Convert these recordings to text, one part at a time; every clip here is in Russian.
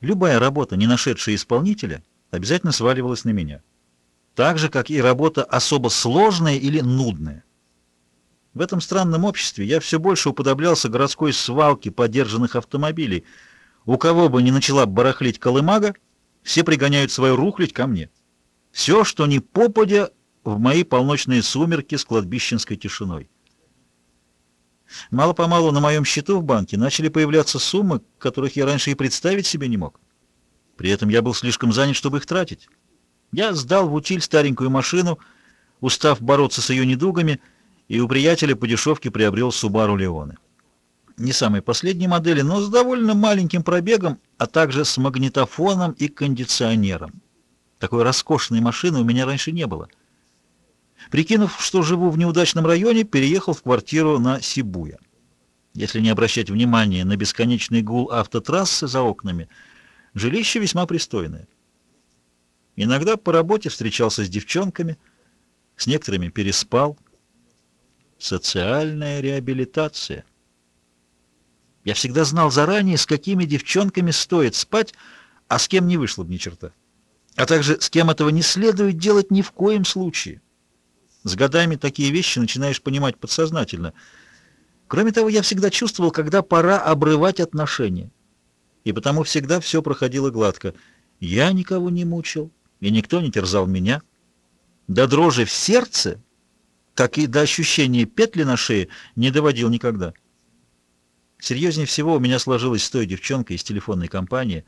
Любая работа, не нашедшая исполнителя, обязательно сваливалась на меня. Так же, как и работа особо сложная или нудная. В этом странном обществе я все больше уподоблялся городской свалке подержанных автомобилей. У кого бы ни начала барахлить колымага, все пригоняют свою рухлядь ко мне. Все, что не попадя в мои полночные сумерки с кладбищенской тишиной. Мало-помалу на моем счету в банке начали появляться суммы, которых я раньше и представить себе не мог. При этом я был слишком занят, чтобы их тратить. Я сдал в утиль старенькую машину, устав бороться с ее недугами, и у приятеля по дешевке приобрел Subaru Leone. Не самой последней модели, но с довольно маленьким пробегом, а также с магнитофоном и кондиционером. Такой роскошной машины у меня раньше не было. Прикинув, что живу в неудачном районе, переехал в квартиру на Сибуя. Если не обращать внимания на бесконечный гул автотрассы за окнами, жилище весьма пристойное. Иногда по работе встречался с девчонками, с некоторыми переспал. Социальная реабилитация. Я всегда знал заранее, с какими девчонками стоит спать, а с кем не вышло бы ни черта. А также с кем этого не следует делать ни в коем случае. С годами такие вещи начинаешь понимать подсознательно. Кроме того, я всегда чувствовал, когда пора обрывать отношения. И потому всегда все проходило гладко. Я никого не мучил, и никто не терзал меня. До дрожи в сердце, как и до ощущения петли на шее, не доводил никогда. Серьезнее всего у меня сложилось с той девчонкой из телефонной компании.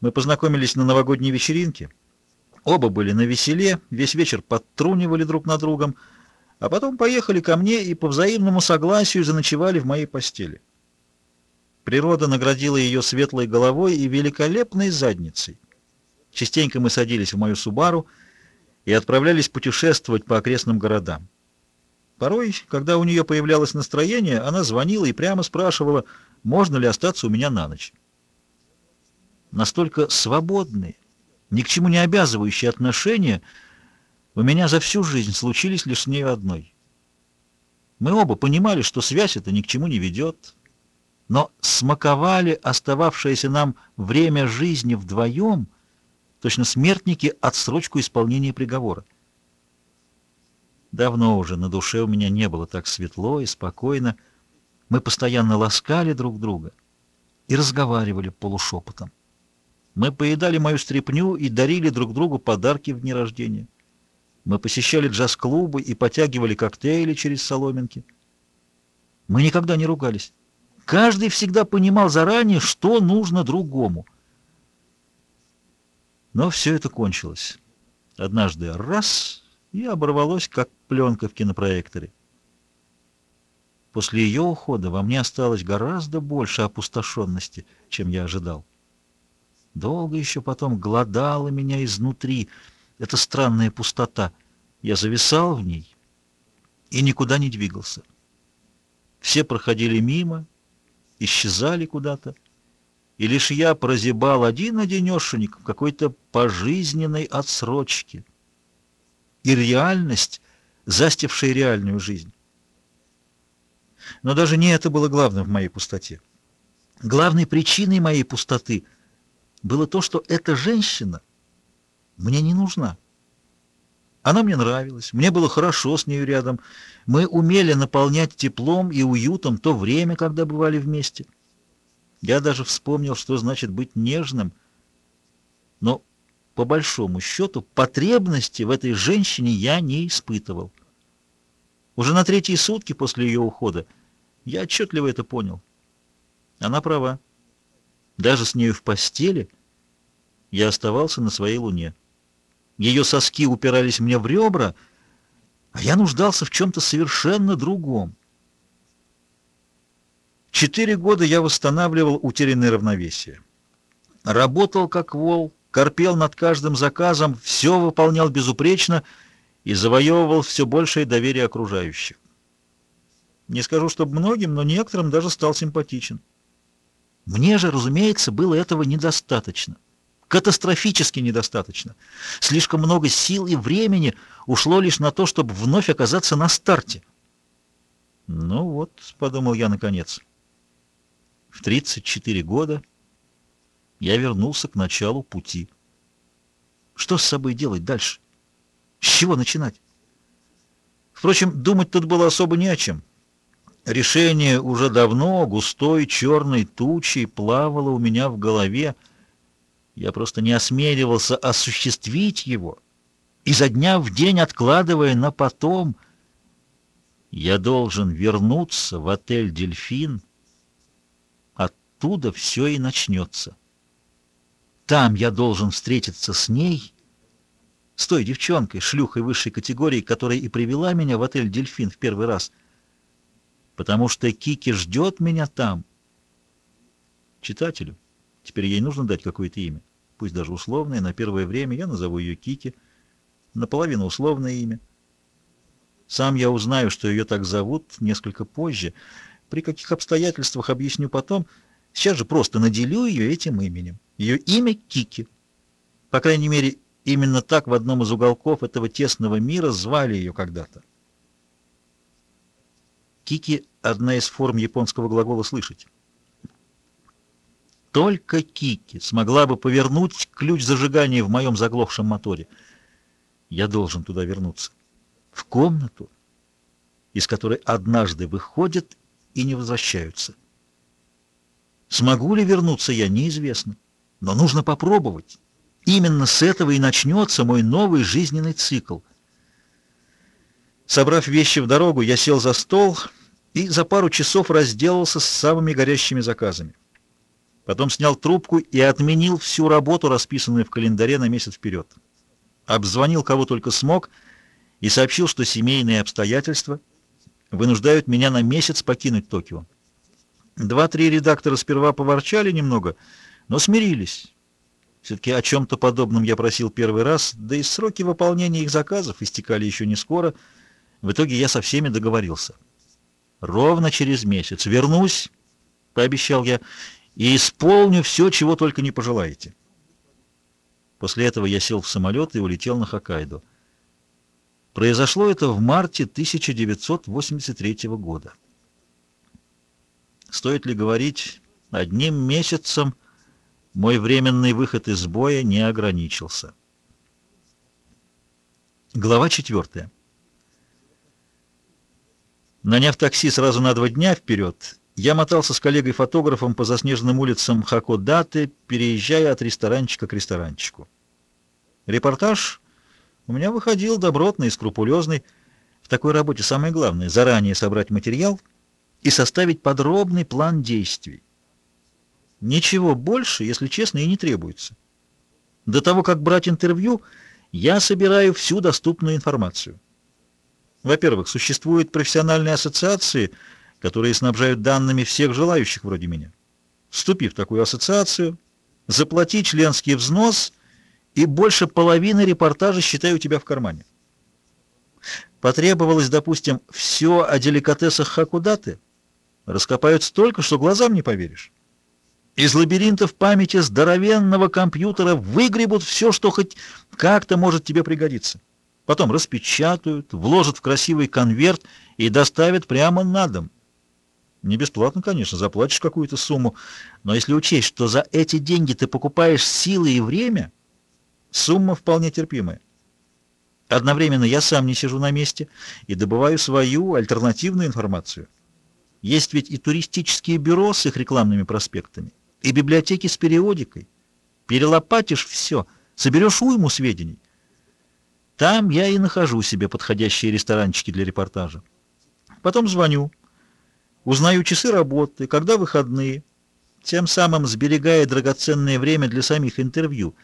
Мы познакомились на новогодней вечеринке. Оба были на веселе, весь вечер подтрунивали друг над другом, а потом поехали ко мне и по взаимному согласию заночевали в моей постели. Природа наградила ее светлой головой и великолепной задницей. Частенько мы садились в мою Субару и отправлялись путешествовать по окрестным городам. Порой, когда у нее появлялось настроение, она звонила и прямо спрашивала, можно ли остаться у меня на ночь. Настолько свободные, ни к чему не обязывающие отношения у меня за всю жизнь случились лишь с нею одной. Мы оба понимали, что связь эта ни к чему не ведет, но смаковали остававшееся нам время жизни вдвоем, точно смертники отсрочку исполнения приговора. Давно уже на душе у меня не было так светло и спокойно. Мы постоянно ласкали друг друга и разговаривали полушепотом. Мы поедали мою стряпню и дарили друг другу подарки в дни рождения. Мы посещали джаз-клубы и потягивали коктейли через соломинки. Мы никогда не ругались. Каждый всегда понимал заранее, что нужно другому. Но все это кончилось. Однажды раз — и оборвалось, как пленка в кинопроекторе. После ее ухода во мне осталось гораздо больше опустошенности, чем я ожидал. Долго еще потом глодала меня изнутри эта странная пустота. Я зависал в ней и никуда не двигался. Все проходили мимо, исчезали куда-то, и лишь я прозябал один-одинешенек в какой-то пожизненной отсрочке. И реальность, застившая реальную жизнь. Но даже не это было главным в моей пустоте. Главной причиной моей пустоты — было то, что эта женщина мне не нужна. Она мне нравилась, мне было хорошо с нею рядом. Мы умели наполнять теплом и уютом то время, когда бывали вместе. Я даже вспомнил, что значит быть нежным. Но, по большому счету, потребности в этой женщине я не испытывал. Уже на третьи сутки после ее ухода я отчетливо это понял. Она права. Даже с нею в постели я оставался на своей луне. Ее соски упирались мне в ребра, а я нуждался в чем-то совершенно другом. Четыре года я восстанавливал утерянное равновесие. Работал как вол, корпел над каждым заказом, все выполнял безупречно и завоевывал все большее доверие окружающих. Не скажу, чтобы многим, но некоторым даже стал симпатичен. Мне же, разумеется, было этого недостаточно. Катастрофически недостаточно. Слишком много сил и времени ушло лишь на то, чтобы вновь оказаться на старте. Ну вот, подумал я наконец, в 34 года Я вернулся к началу пути. Что с собой делать дальше? С чего начинать? Впрочем, думать тут было особо не о чем. Решение уже давно густой черной тучей плавало у меня в голове. Я просто не осмеливался осуществить его, изо дня в день откладывая на потом. Я должен вернуться в отель «Дельфин». Оттуда все и начнется. Там я должен встретиться с ней, с той девчонкой, шлюхой высшей категории, которая и привела меня в отель «Дельфин» в первый раз. Потому что Кики ждет меня там. Читателю. Теперь ей нужно дать какое-то имя. Пусть даже условное, на первое время я назову ее Кики. Наполовину условное имя. Сам я узнаю, что ее так зовут, несколько позже. При каких обстоятельствах объясню потом. Сейчас же просто наделю ее этим именем. Ее имя Кики. По крайней мере, именно так в одном из уголков этого тесного мира звали ее когда-то. Кики — одна из форм японского глагола «слышать». Только Кики смогла бы повернуть ключ зажигания в моем заглохшем моторе. Я должен туда вернуться. В комнату, из которой однажды выходят и не возвращаются. Смогу ли вернуться я, неизвестно. Но нужно попробовать. Именно с этого и начнется мой новый жизненный цикл. Собрав вещи в дорогу, я сел за стол и за пару часов разделался с самыми горящими заказами. Потом снял трубку и отменил всю работу, расписанную в календаре на месяц вперед. Обзвонил кого только смог и сообщил, что семейные обстоятельства вынуждают меня на месяц покинуть Токио. Два-три редактора сперва поворчали немного, но смирились. Все-таки о чем-то подобном я просил первый раз, да и сроки выполнения их заказов истекали еще не скоро. В итоге я со всеми договорился. Ровно через месяц вернусь, пообещал я, и исполню все, чего только не пожелаете. После этого я сел в самолет и улетел на Хоккайдо. Произошло это в марте 1983 года. Стоит ли говорить, одним месяцем мой временный выход из боя не ограничился. Глава 4. Наняв такси сразу на два дня вперед, я мотался с коллегой-фотографом по заснеженным улицам Хакодаты, переезжая от ресторанчика к ресторанчику. Репортаж у меня выходил добротный и скрупулезный. В такой работе самое главное — заранее собрать материал и составить подробный план действий. Ничего больше, если честно, и не требуется. До того, как брать интервью, я собираю всю доступную информацию. Во-первых, существуют профессиональные ассоциации, которые снабжают данными всех желающих вроде меня. Вступив в такую ассоциацию, заплати членский взнос, и больше половины репортажа считаю у тебя в кармане. Потребовалось, допустим, все о деликатесах Хакудаты. Раскопают столько, что глазам не поверишь. Из лабиринтов памяти здоровенного компьютера выгребут все, что хоть как-то может тебе пригодиться. Потом распечатают, вложат в красивый конверт и доставят прямо на дом. Не бесплатно, конечно, заплатишь какую-то сумму, но если учесть, что за эти деньги ты покупаешь силы и время, сумма вполне терпимая. Одновременно я сам не сижу на месте и добываю свою альтернативную информацию. Есть ведь и туристические бюро с их рекламными проспектами и библиотеки с периодикой. Перелопатишь все, соберешь уйму сведений. Там я и нахожу себе подходящие ресторанчики для репортажа. Потом звоню, узнаю часы работы, когда выходные, тем самым сберегая драгоценное время для самих интервью.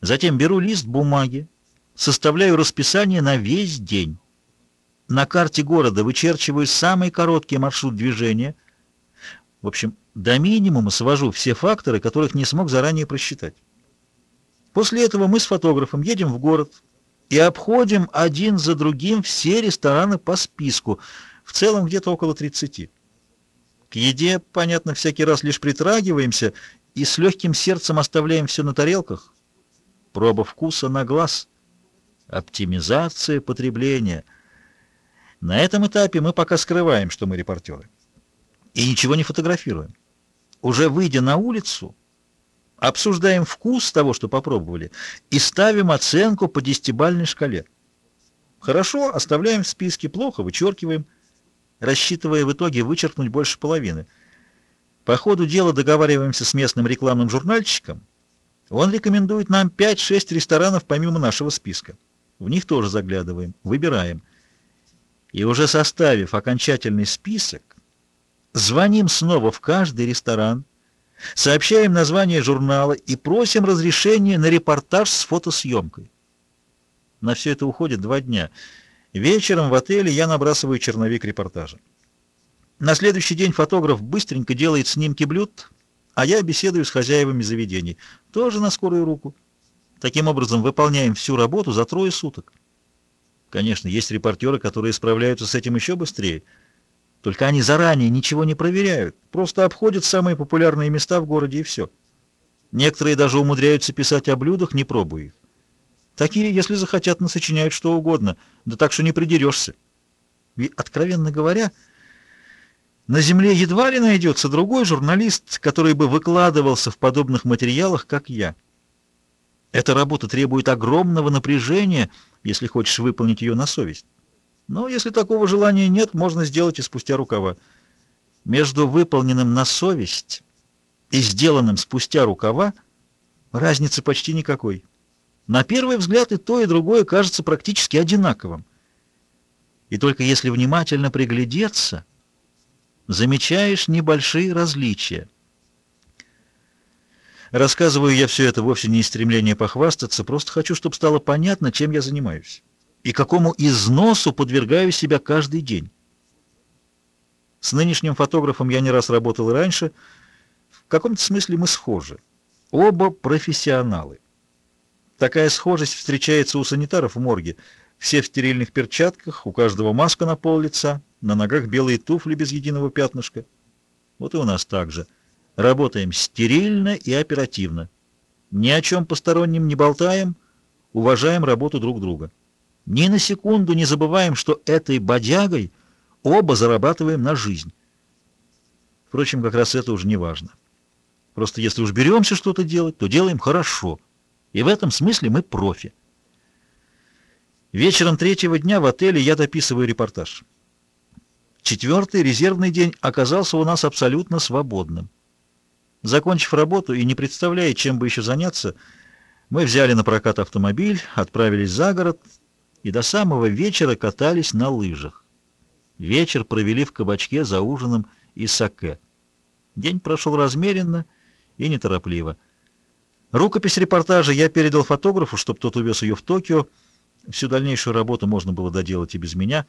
Затем беру лист бумаги, составляю расписание на весь день. На карте города вычерчиваю самый короткий маршрут движения. В общем, до минимума свожу все факторы, которых не смог заранее просчитать. После этого мы с фотографом едем в город и обходим один за другим все рестораны по списку, в целом где-то около 30. К еде, понятно, всякий раз лишь притрагиваемся и с легким сердцем оставляем все на тарелках. Проба вкуса на глаз. Оптимизация потребления. На этом этапе мы пока скрываем, что мы репортеры. И ничего не фотографируем. Уже выйдя на улицу, обсуждаем вкус того, что попробовали, и ставим оценку по десятибальной шкале. Хорошо, оставляем в списке, плохо, вычеркиваем, рассчитывая в итоге вычеркнуть больше половины. По ходу дела договариваемся с местным рекламным журнальщиком. Он рекомендует нам 5-6 ресторанов помимо нашего списка. В них тоже заглядываем, выбираем. И уже составив окончательный список, звоним снова в каждый ресторан, сообщаем название журнала и просим разрешения на репортаж с фотосъемкой. На все это уходит два дня. Вечером в отеле я набрасываю черновик репортажа. На следующий день фотограф быстренько делает снимки блюд, а я беседую с хозяевами заведений, тоже на скорую руку. Таким образом, выполняем всю работу за трое суток. Конечно, есть репортеры, которые справляются с этим еще быстрее. Только они заранее ничего не проверяют, просто обходят самые популярные места в городе и все. Некоторые даже умудряются писать о блюдах, не пробуя их. Такие, если захотят, насочиняют что угодно, да так что не придерешься. И, откровенно говоря, на Земле едва ли найдется другой журналист, который бы выкладывался в подобных материалах, как я. Эта работа требует огромного напряжения, если хочешь выполнить ее на совесть. Но если такого желания нет, можно сделать и спустя рукава. Между выполненным на совесть и сделанным спустя рукава разницы почти никакой. На первый взгляд и то, и другое кажется практически одинаковым. И только если внимательно приглядеться, замечаешь небольшие различия. Рассказываю я все это вовсе не из стремления похвастаться, просто хочу, чтобы стало понятно, чем я занимаюсь и какому износу подвергаю себя каждый день. С нынешним фотографом я не раз работал раньше. В каком-то смысле мы схожи. Оба профессионалы. Такая схожесть встречается у санитаров в морге. Все в стерильных перчатках, у каждого маска на пол лица, на ногах белые туфли без единого пятнышка. Вот и у нас так же. Работаем стерильно и оперативно. Ни о чем постороннем не болтаем, уважаем работу друг друга. Ни на секунду не забываем, что этой бодягой оба зарабатываем на жизнь. Впрочем, как раз это уже не важно. Просто если уж беремся что-то делать, то делаем хорошо. И в этом смысле мы профи. Вечером третьего дня в отеле я дописываю репортаж. Четвертый резервный день оказался у нас абсолютно свободным. Закончив работу и не представляя, чем бы еще заняться, мы взяли на прокат автомобиль, отправились за город и до самого вечера катались на лыжах. Вечер провели в кабачке за ужином и саке. День прошел размеренно и неторопливо. Рукопись репортажа я передал фотографу, чтобы тот увез ее в Токио. Всю дальнейшую работу можно было доделать и без меня.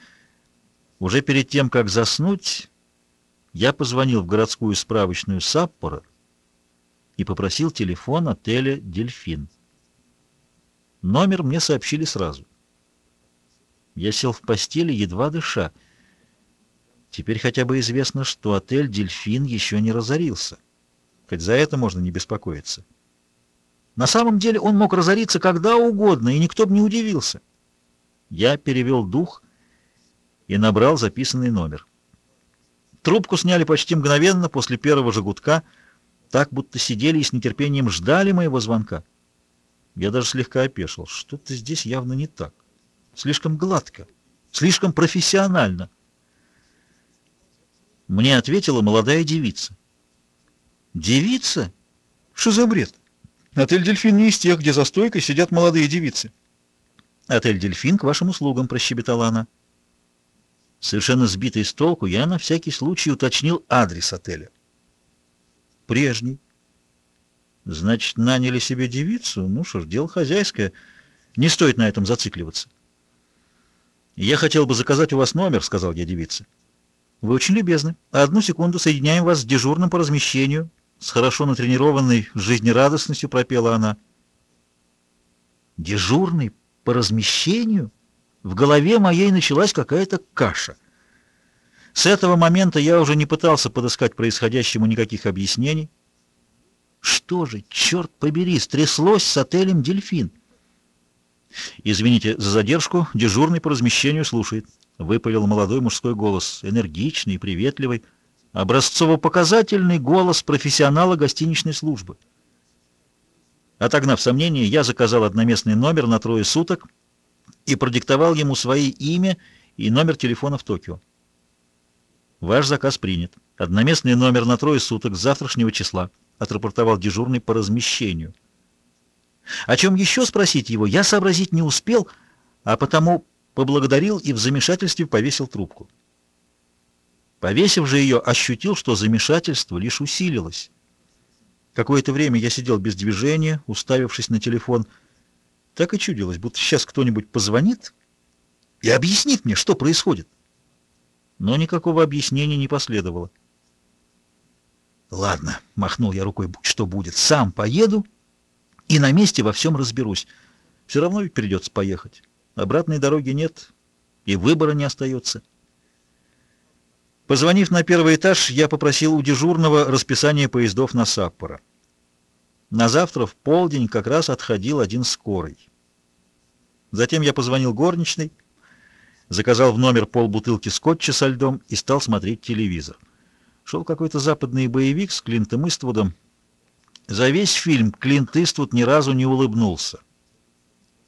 Уже перед тем, как заснуть, я позвонил в городскую справочную Саппоро, и попросил телефон отеля «Дельфин». Номер мне сообщили сразу. Я сел в постели, едва дыша. Теперь хотя бы известно, что отель «Дельфин» еще не разорился. Хоть за это можно не беспокоиться. На самом деле он мог разориться когда угодно, и никто бы не удивился. Я перевел дух и набрал записанный номер. Трубку сняли почти мгновенно после первого же гудка — так, будто сидели и с нетерпением ждали моего звонка. Я даже слегка опешил. Что-то здесь явно не так. Слишком гладко, слишком профессионально. Мне ответила молодая девица. «Девица? Что за бред? Отель «Дельфин» не из тех, где за стойкой сидят молодые девицы». «Отель «Дельфин» к вашим услугам», — прощебетала она. Совершенно сбитый с толку, я на всякий случай уточнил адрес отеля прежний. Значит, наняли себе девицу? Ну что ж, дело хозяйское. Не стоит на этом зацикливаться. «Я хотел бы заказать у вас номер», — сказал я девице. «Вы очень любезны. Одну секунду соединяем вас с дежурным по размещению». С хорошо натренированной жизнерадостностью пропела она. «Дежурный по размещению?» В голове моей началась какая-то каша — с этого момента я уже не пытался подыскать происходящему никаких объяснений. Что же, черт побери, стряслось с отелем «Дельфин»? «Извините за задержку, дежурный по размещению слушает», — выпалил молодой мужской голос, энергичный и приветливый, образцово-показательный голос профессионала гостиничной службы. Отогнав сомнения, я заказал одноместный номер на трое суток и продиктовал ему свои имя и номер телефона в Токио. Ваш заказ принят. Одноместный номер на трое суток с завтрашнего числа, отрапортовал дежурный по размещению. О чем еще спросить его, я сообразить не успел, а потому поблагодарил и в замешательстве повесил трубку. Повесив же ее, ощутил, что замешательство лишь усилилось. Какое-то время я сидел без движения, уставившись на телефон. Так и чудилось, будто сейчас кто-нибудь позвонит и объяснит мне, что происходит. Но никакого объяснения не последовало. «Ладно», — махнул я рукой, — «будь что будет, сам поеду и на месте во всем разберусь. Все равно ведь придется поехать. Обратной дороги нет, и выбора не остается». Позвонив на первый этаж, я попросил у дежурного расписание поездов на Саппоро. На завтра в полдень как раз отходил один скорый. Затем я позвонил горничной, заказал в номер полбутылки скотча со льдом и стал смотреть телевизор. Шел какой-то западный боевик с Клинтом Иствудом. За весь фильм Клинт Иствуд ни разу не улыбнулся.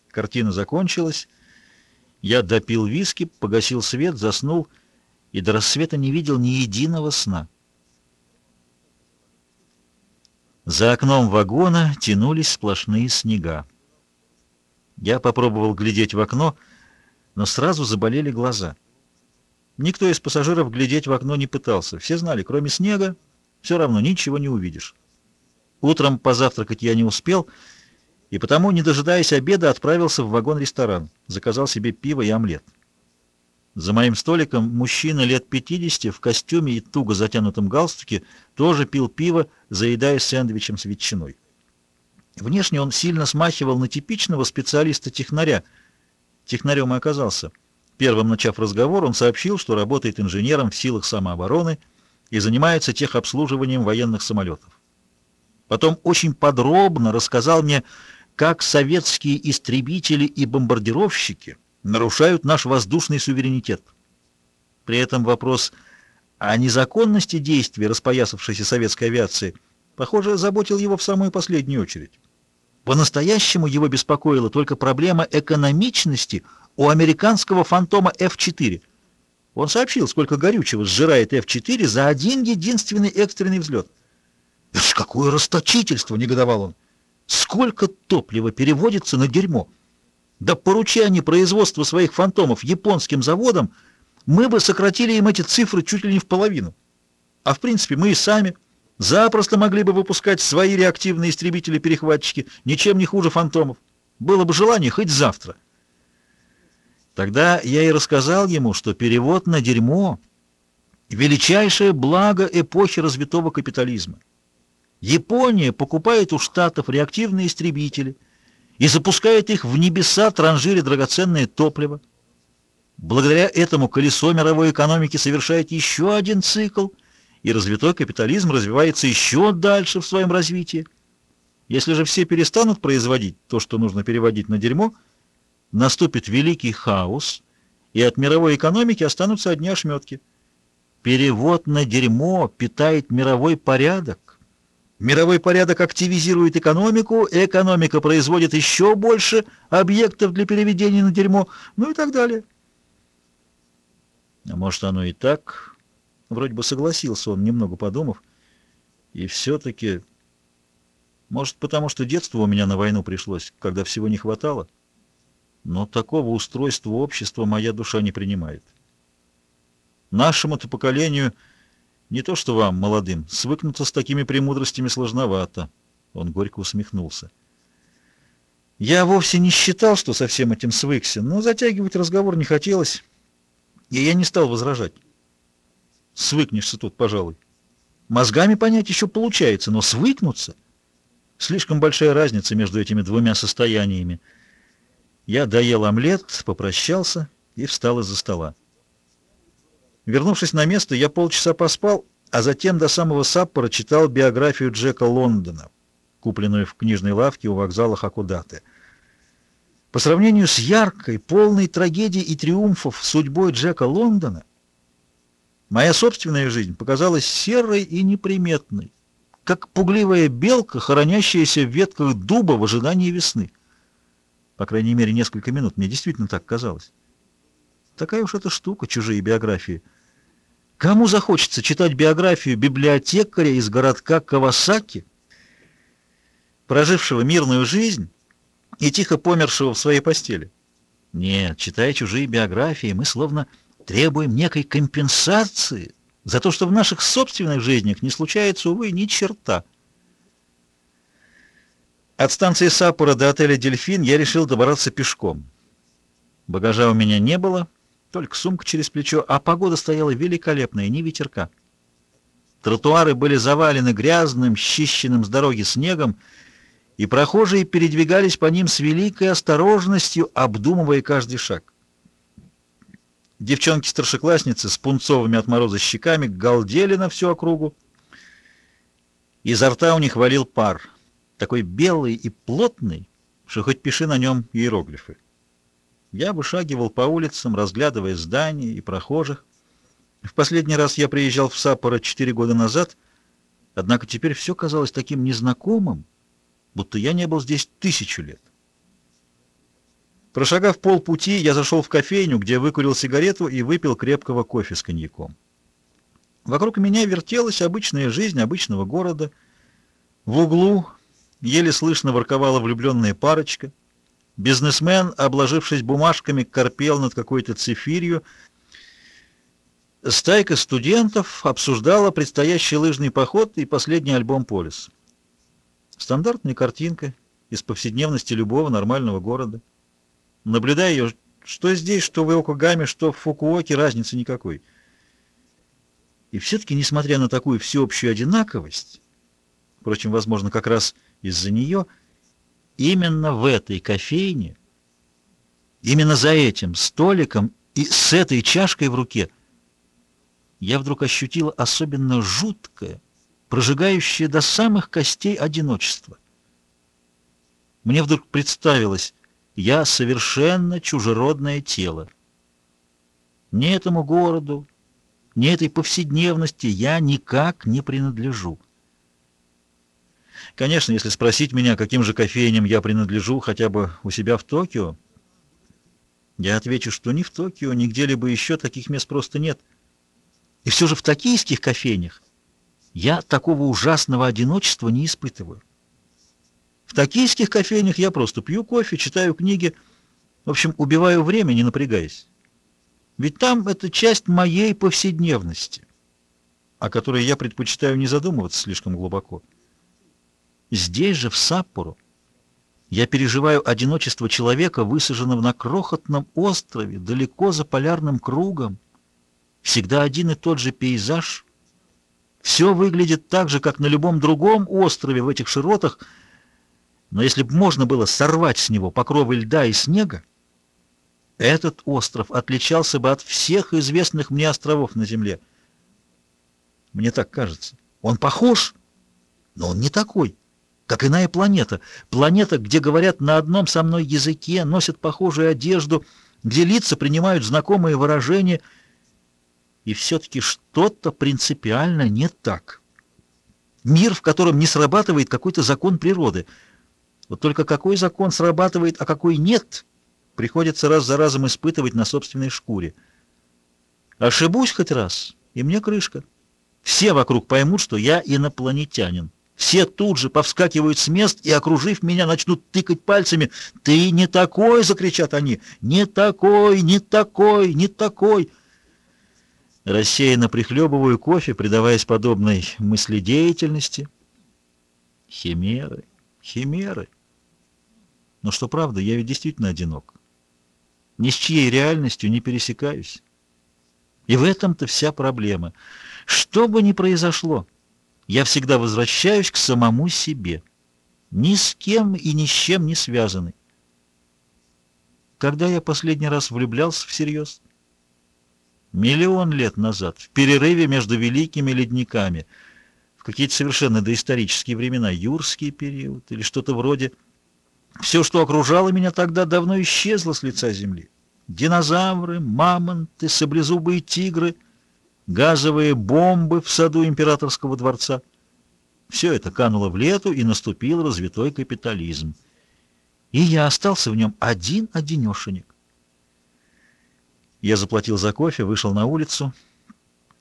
Картина закончилась. Я допил виски, погасил свет, заснул и до рассвета не видел ни единого сна. За окном вагона тянулись сплошные снега. Я попробовал глядеть в окно, но сразу заболели глаза. Никто из пассажиров глядеть в окно не пытался. Все знали, кроме снега, все равно ничего не увидишь. Утром позавтракать я не успел, и потому, не дожидаясь обеда, отправился в вагон-ресторан. Заказал себе пиво и омлет. За моим столиком мужчина лет 50 в костюме и туго затянутом галстуке тоже пил пиво, заедая сэндвичем с ветчиной. Внешне он сильно смахивал на типичного специалиста-технаря. Технарем и оказался. Первым начав разговор, он сообщил, что работает инженером в силах самообороны и занимается техобслуживанием военных самолетов. Потом очень подробно рассказал мне, как советские истребители и бомбардировщики нарушают наш воздушный суверенитет. При этом вопрос о незаконности действий распоясавшейся советской авиации, похоже, заботил его в самую последнюю очередь. По-настоящему его беспокоила только проблема экономичности у американского фантома F-4. Он сообщил, сколько горючего сжирает F-4 за один единственный экстренный взлет. «Это ж какое расточительство!» — негодовал он. «Сколько топлива переводится на дерьмо!» Да поручи они производство своих фантомов японским заводам, мы бы сократили им эти цифры чуть ли не в половину. А в принципе мы и сами запросто могли бы выпускать свои реактивные истребители-перехватчики, ничем не хуже фантомов. Было бы желание хоть завтра. Тогда я и рассказал ему, что перевод на дерьмо — величайшее благо эпохи развитого капитализма. Япония покупает у Штатов реактивные истребители — и запускает их в небеса, транжире драгоценное топливо. Благодаря этому колесо мировой экономики совершает еще один цикл, и развитой капитализм развивается еще дальше в своем развитии. Если же все перестанут производить то, что нужно переводить на дерьмо, наступит великий хаос, и от мировой экономики останутся одни ошметки. Перевод на дерьмо питает мировой порядок. Мировой порядок активизирует экономику, экономика производит еще больше объектов для переведения на дерьмо, ну и так далее. А может, оно и так? Вроде бы согласился он, немного подумав. И все-таки... Может, потому что детство у меня на войну пришлось, когда всего не хватало? Но такого устройства общества моя душа не принимает. Нашему-то поколению... Не то что вам, молодым, свыкнуться с такими премудростями сложновато. Он горько усмехнулся. Я вовсе не считал, что со всем этим свыкся, но затягивать разговор не хотелось, и я не стал возражать. Свыкнешься тут, пожалуй. Мозгами понять еще получается, но свыкнуться... Слишком большая разница между этими двумя состояниями. Я доел омлет, попрощался и встал из-за стола. Вернувшись на место, я полчаса поспал, а затем до самого Саппора читал биографию Джека Лондона, купленную в книжной лавке у вокзала Хакудате. По сравнению с яркой, полной трагедией и триумфов судьбой Джека Лондона, моя собственная жизнь показалась серой и неприметной, как пугливая белка, хоронящаяся в ветках дуба в ожидании весны. По крайней мере, несколько минут мне действительно так казалось. Такая уж эта штука, чужие биографии. Кому захочется читать биографию библиотекаря из городка Кавасаки, прожившего мирную жизнь и тихо помершего в своей постели? Нет, читая чужие биографии, мы словно требуем некой компенсации за то, что в наших собственных жизнях не случается, увы, ни черта. От станции Саппора до отеля «Дельфин» я решил добраться пешком. Багажа у меня не было, только сумка через плечо, а погода стояла великолепная, ни ветерка. Тротуары были завалены грязным, счищенным с дороги снегом, и прохожие передвигались по ним с великой осторожностью, обдумывая каждый шаг. Девчонки-старшеклассницы с пунцовыми от мороза щеками галдели на всю округу. Изо рта у них валил пар, такой белый и плотный, что хоть пиши на нем иероглифы. Я вышагивал по улицам, разглядывая здания и прохожих. В последний раз я приезжал в Саппоро четыре года назад, однако теперь все казалось таким незнакомым, будто я не был здесь тысячу лет. Прошагав полпути, я зашел в кофейню, где выкурил сигарету и выпил крепкого кофе с коньяком. Вокруг меня вертелась обычная жизнь обычного города. В углу еле слышно ворковала влюбленная парочка. Бизнесмен, обложившись бумажками, корпел над какой-то цифирью. Стайка студентов обсуждала предстоящий лыжный поход и последний альбом «Полис». Стандартная картинка из повседневности любого нормального города. Наблюдая ее, что здесь, что в Иокогаме, что в Фукуоке, разницы никакой. И все-таки, несмотря на такую всеобщую одинаковость, впрочем, возможно, как раз из-за нее, именно в этой кофейне, именно за этим столиком и с этой чашкой в руке я вдруг ощутила особенно жуткое, прожигающее до самых костей одиночество. Мне вдруг представилось, я совершенно чужеродное тело. Ни этому городу, ни этой повседневности я никак не принадлежу. Конечно, если спросить меня, каким же кофейням я принадлежу хотя бы у себя в Токио, я отвечу, что ни в Токио, ни где-либо еще таких мест просто нет. И все же в токийских кофейнях я такого ужасного одиночества не испытываю. В токийских кофейнях я просто пью кофе, читаю книги, в общем, убиваю время, не напрягаясь. Ведь там это часть моей повседневности, о которой я предпочитаю не задумываться слишком глубоко. Здесь же, в Саппоро, я переживаю одиночество человека, высаженного на крохотном острове, далеко за полярным кругом. Всегда один и тот же пейзаж. Все выглядит так же, как на любом другом острове в этих широтах — но если бы можно было сорвать с него покровы льда и снега, этот остров отличался бы от всех известных мне островов на Земле. Мне так кажется. Он похож, но он не такой, как иная планета. Планета, где говорят на одном со мной языке, носят похожую одежду, где лица принимают знакомые выражения, и все-таки что-то принципиально не так. Мир, в котором не срабатывает какой-то закон природы — вот только какой закон срабатывает, а какой нет, приходится раз за разом испытывать на собственной шкуре. Ошибусь хоть раз, и мне крышка. Все вокруг поймут, что я инопланетянин. Все тут же повскакивают с мест и, окружив меня, начнут тыкать пальцами. «Ты не такой!» — закричат они. «Не такой! Не такой! Не такой!» Рассеянно прихлебываю кофе, предаваясь подобной мыследеятельности. Химеры, химеры. Но что правда, я ведь действительно одинок. Ни с чьей реальностью не пересекаюсь. И в этом-то вся проблема. Что бы ни произошло, я всегда возвращаюсь к самому себе. Ни с кем и ни с чем не связанный. Когда я последний раз влюблялся всерьез? Миллион лет назад, в перерыве между великими ледниками, в какие-то совершенно доисторические времена, юрский период или что-то вроде... Все, что окружало меня тогда, давно исчезло с лица земли. Динозавры, мамонты, саблезубые тигры, газовые бомбы в саду императорского дворца. Все это кануло в лету, и наступил развитой капитализм. И я остался в нем один-одинешенек. Я заплатил за кофе, вышел на улицу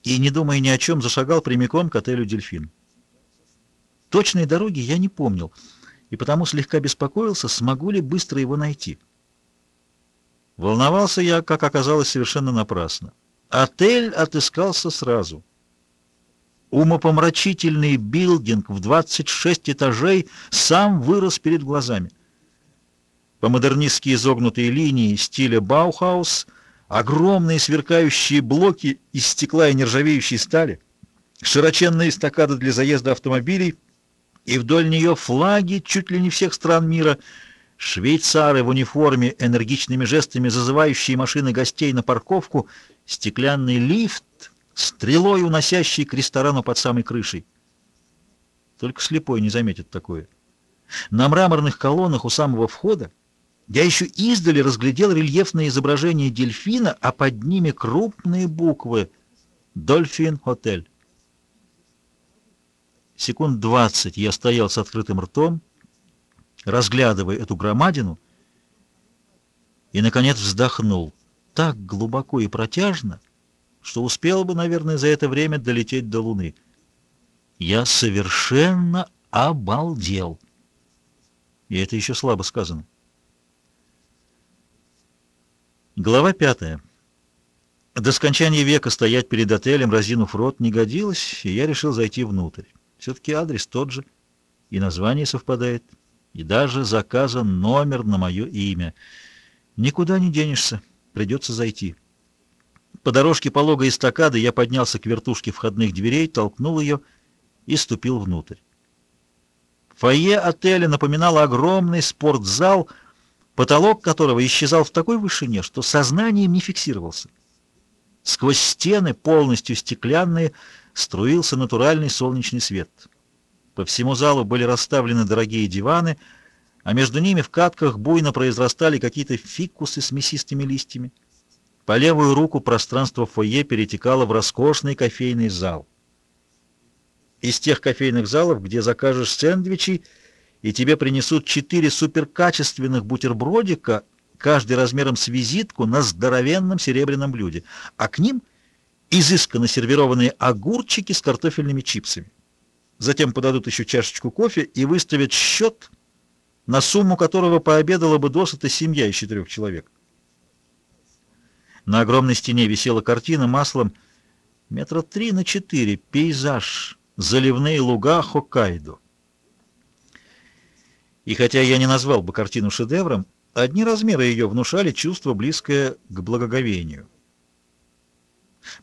и, не думая ни о чем, зашагал прямиком к отелю «Дельфин». Точной дороги я не помнил, и потому слегка беспокоился, смогу ли быстро его найти. Волновался я, как оказалось, совершенно напрасно. Отель отыскался сразу. Умопомрачительный билдинг в 26 этажей сам вырос перед глазами. По модернистски изогнутые линии стиля Баухаус — огромные сверкающие блоки из стекла и нержавеющей стали, широченные эстакады для заезда автомобилей, и вдоль нее флаги чуть ли не всех стран мира, швейцары в униформе, энергичными жестами зазывающие машины гостей на парковку, стеклянный лифт, стрелой уносящий к ресторану под самой крышей. Только слепой не заметит такое. На мраморных колоннах у самого входа я еще издали разглядел рельефное изображение дельфина, а под ними крупные буквы «Дольфин Хотель». Секунд двадцать я стоял с открытым ртом, разглядывая эту громадину, и, наконец, вздохнул так глубоко и протяжно, что успел бы, наверное, за это время долететь до Луны. Я совершенно обалдел. И это еще слабо сказано. Глава пятая. До скончания века стоять перед отелем, разинув рот, не годилось, и я решил зайти внутрь. Все-таки адрес тот же, и название совпадает, и даже заказан номер на мое имя. Никуда не денешься, придется зайти. По дорожке пологой эстакады я поднялся к вертушке входных дверей, толкнул ее и ступил внутрь. Фойе отеля напоминало огромный спортзал — потолок которого исчезал в такой вышине, что сознанием не фиксировался. Сквозь стены, полностью стеклянные, струился натуральный солнечный свет. По всему залу были расставлены дорогие диваны, а между ними в катках буйно произрастали какие-то фикусы с мясистыми листьями. По левую руку пространство фойе перетекало в роскошный кофейный зал. Из тех кофейных залов, где закажешь сэндвичи, и тебе принесут четыре суперкачественных бутербродика, каждый размером с визитку, на здоровенном серебряном блюде, а к ним изысканно сервированные огурчики с картофельными чипсами. Затем подадут еще чашечку кофе и выставят счет, на сумму которого пообедала бы досыта семья из четырех человек. На огромной стене висела картина маслом метра три на четыре, пейзаж, заливные луга Хоккайдо. И хотя я не назвал бы картину шедевром, одни размеры ее внушали чувство, близкое к благоговению.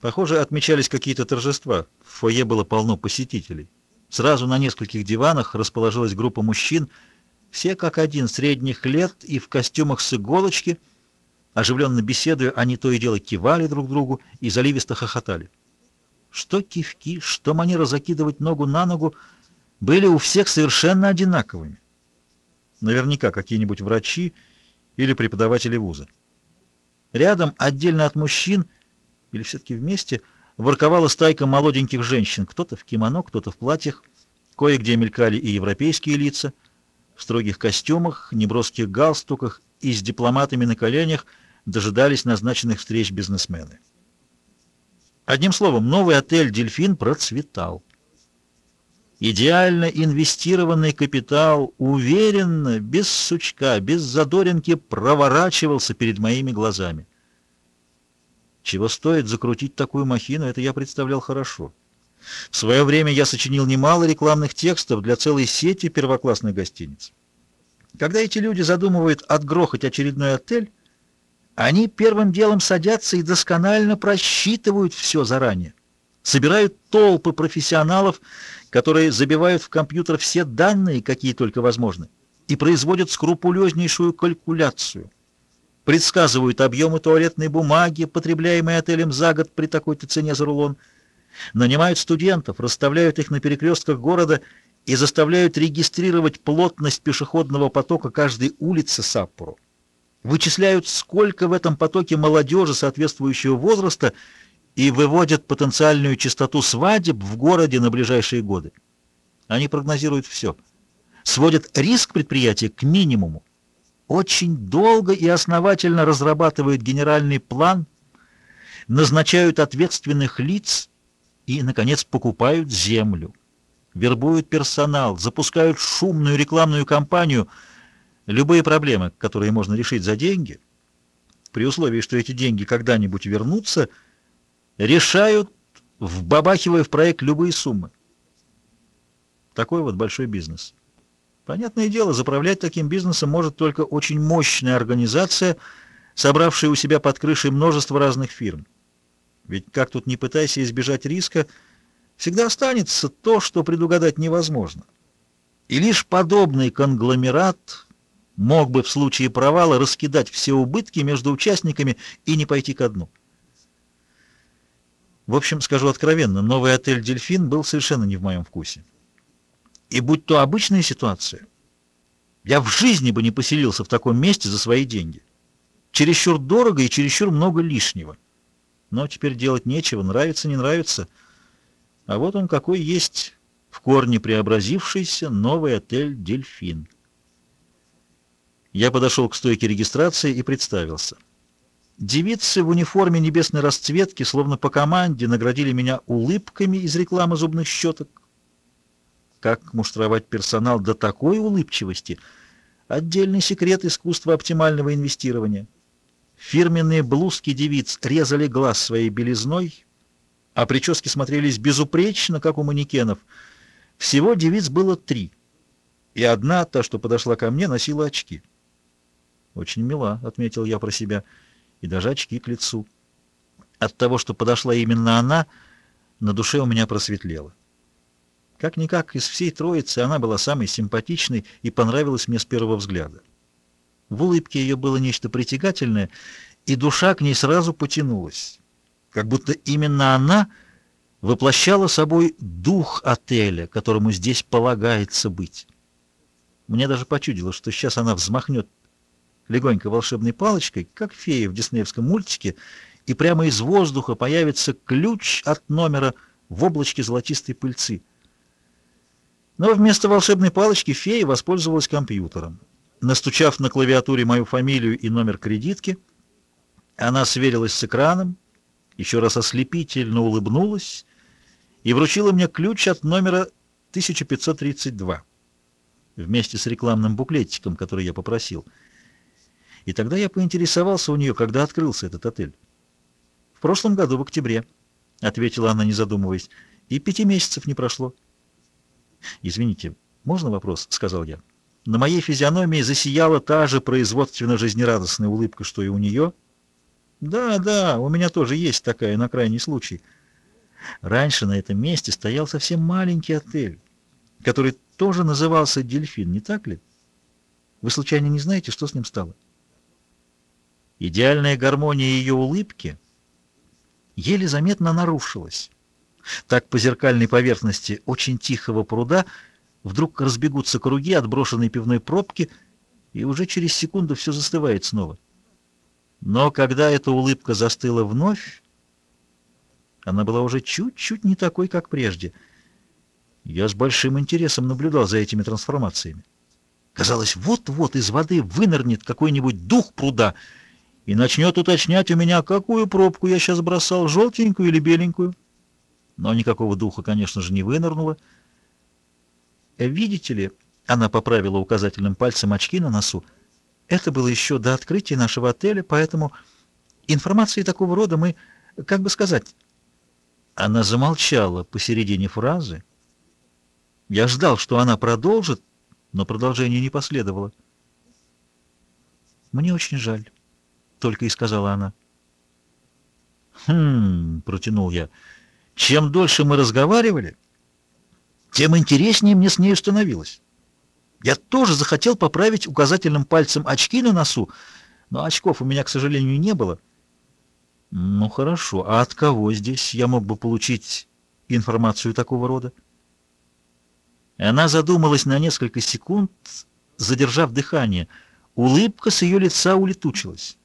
Похоже, отмечались какие-то торжества. В фойе было полно посетителей. Сразу на нескольких диванах расположилась группа мужчин, все как один, средних лет и в костюмах с иголочки. Оживленно беседуя, они то и дело кивали друг другу и заливисто хохотали. Что кивки, что манера закидывать ногу на ногу, были у всех совершенно одинаковыми. Наверняка какие-нибудь врачи или преподаватели вуза. Рядом, отдельно от мужчин, или все-таки вместе, ворковала стайка молоденьких женщин, кто-то в кимоно, кто-то в платьях, кое-где мелькали и европейские лица, в строгих костюмах, неброских галстуках и с дипломатами на коленях дожидались назначенных встреч бизнесмены. Одним словом, новый отель «Дельфин» процветал. Идеально инвестированный капитал уверенно, без сучка, без задоринки проворачивался перед моими глазами. Чего стоит закрутить такую махину, это я представлял хорошо. В свое время я сочинил немало рекламных текстов для целой сети первоклассных гостиниц. Когда эти люди задумывают отгрохать очередной отель, они первым делом садятся и досконально просчитывают все заранее собирают толпы профессионалов, которые забивают в компьютер все данные, какие только возможны, и производят скрупулезнейшую калькуляцию. Предсказывают объемы туалетной бумаги, потребляемой отелем за год при такой-то цене за рулон, нанимают студентов, расставляют их на перекрестках города и заставляют регистрировать плотность пешеходного потока каждой улицы Саппоро. Вычисляют, сколько в этом потоке молодежи соответствующего возраста и выводят потенциальную частоту свадеб в городе на ближайшие годы. Они прогнозируют все. Сводят риск предприятия к минимуму. Очень долго и основательно разрабатывают генеральный план, назначают ответственных лиц и, наконец, покупают землю. Вербуют персонал, запускают шумную рекламную кампанию. Любые проблемы, которые можно решить за деньги, при условии, что эти деньги когда-нибудь вернутся, решают, вбабахивая в проект любые суммы. Такой вот большой бизнес. Понятное дело, заправлять таким бизнесом может только очень мощная организация, собравшая у себя под крышей множество разных фирм. Ведь как тут не пытайся избежать риска, всегда останется то, что предугадать невозможно. И лишь подобный конгломерат мог бы в случае провала раскидать все убытки между участниками и не пойти ко дну. В общем, скажу откровенно, новый отель «Дельфин» был совершенно не в моем вкусе. И будь то обычная ситуация, я в жизни бы не поселился в таком месте за свои деньги. Чересчур дорого и чересчур много лишнего. Но теперь делать нечего, нравится, не нравится. А вот он какой есть в корне преобразившийся новый отель «Дельфин». Я подошел к стойке регистрации и представился. Девицы в униформе небесной расцветки, словно по команде, наградили меня улыбками из рекламы зубных щеток. Как муштровать персонал до такой улыбчивости? Отдельный секрет искусства оптимального инвестирования. Фирменные блузки девиц резали глаз своей белизной, а прически смотрелись безупречно, как у манекенов. Всего девиц было три, и одна, та, что подошла ко мне, носила очки. «Очень мила», — отметил я про себя, — «и даже очки к лицу». От того, что подошла именно она, на душе у меня просветлело. Как-никак из всей троицы она была самой симпатичной и понравилась мне с первого взгляда. В улыбке ее было нечто притягательное, и душа к ней сразу потянулась, как будто именно она воплощала собой дух отеля, которому здесь полагается быть. Мне даже почудилось, что сейчас она взмахнет легонько волшебной палочкой, как фея в диснеевском мультике, и прямо из воздуха появится ключ от номера в облачке золотистой пыльцы — но вместо волшебной палочки фея воспользовалась компьютером. Настучав на клавиатуре мою фамилию и номер кредитки, она сверилась с экраном, еще раз ослепительно улыбнулась и вручила мне ключ от номера 1532 вместе с рекламным буклетиком, который я попросил. И тогда я поинтересовался у нее, когда открылся этот отель. «В прошлом году, в октябре», — ответила она, не задумываясь, — «и пяти месяцев не прошло». «Извините, можно вопрос?» — сказал я. На моей физиономии засияла та же производственно-жизнерадостная улыбка, что и у нее. «Да, да, у меня тоже есть такая на крайний случай». Раньше на этом месте стоял совсем маленький отель, который тоже назывался «Дельфин», не так ли? Вы случайно не знаете, что с ним стало? Идеальная гармония ее улыбки еле заметно нарушилась. Так по зеркальной поверхности очень тихого пруда вдруг разбегутся круги от брошенной пивной пробки, и уже через секунду все застывает снова. Но когда эта улыбка застыла вновь, она была уже чуть-чуть не такой, как прежде. Я с большим интересом наблюдал за этими трансформациями. Казалось, вот-вот из воды вынырнет какой-нибудь дух пруда и начнет уточнять у меня, какую пробку я сейчас бросал, желтенькую или беленькую но никакого духа, конечно же, не вынырнуло. «Видите ли...» — она поправила указательным пальцем очки на носу. «Это было еще до открытия нашего отеля, поэтому информации такого рода мы, как бы сказать...» Она замолчала посередине фразы. Я ждал, что она продолжит, но продолжение не последовало. «Мне очень жаль», — только и сказала она. «Хм...» — протянул я. Чем дольше мы разговаривали, тем интереснее мне с ней становилось. Я тоже захотел поправить указательным пальцем очки на носу, но очков у меня, к сожалению, не было. Ну хорошо, а от кого здесь я мог бы получить информацию такого рода? Она задумалась на несколько секунд, задержав дыхание. Улыбка с ее лица улетучилась.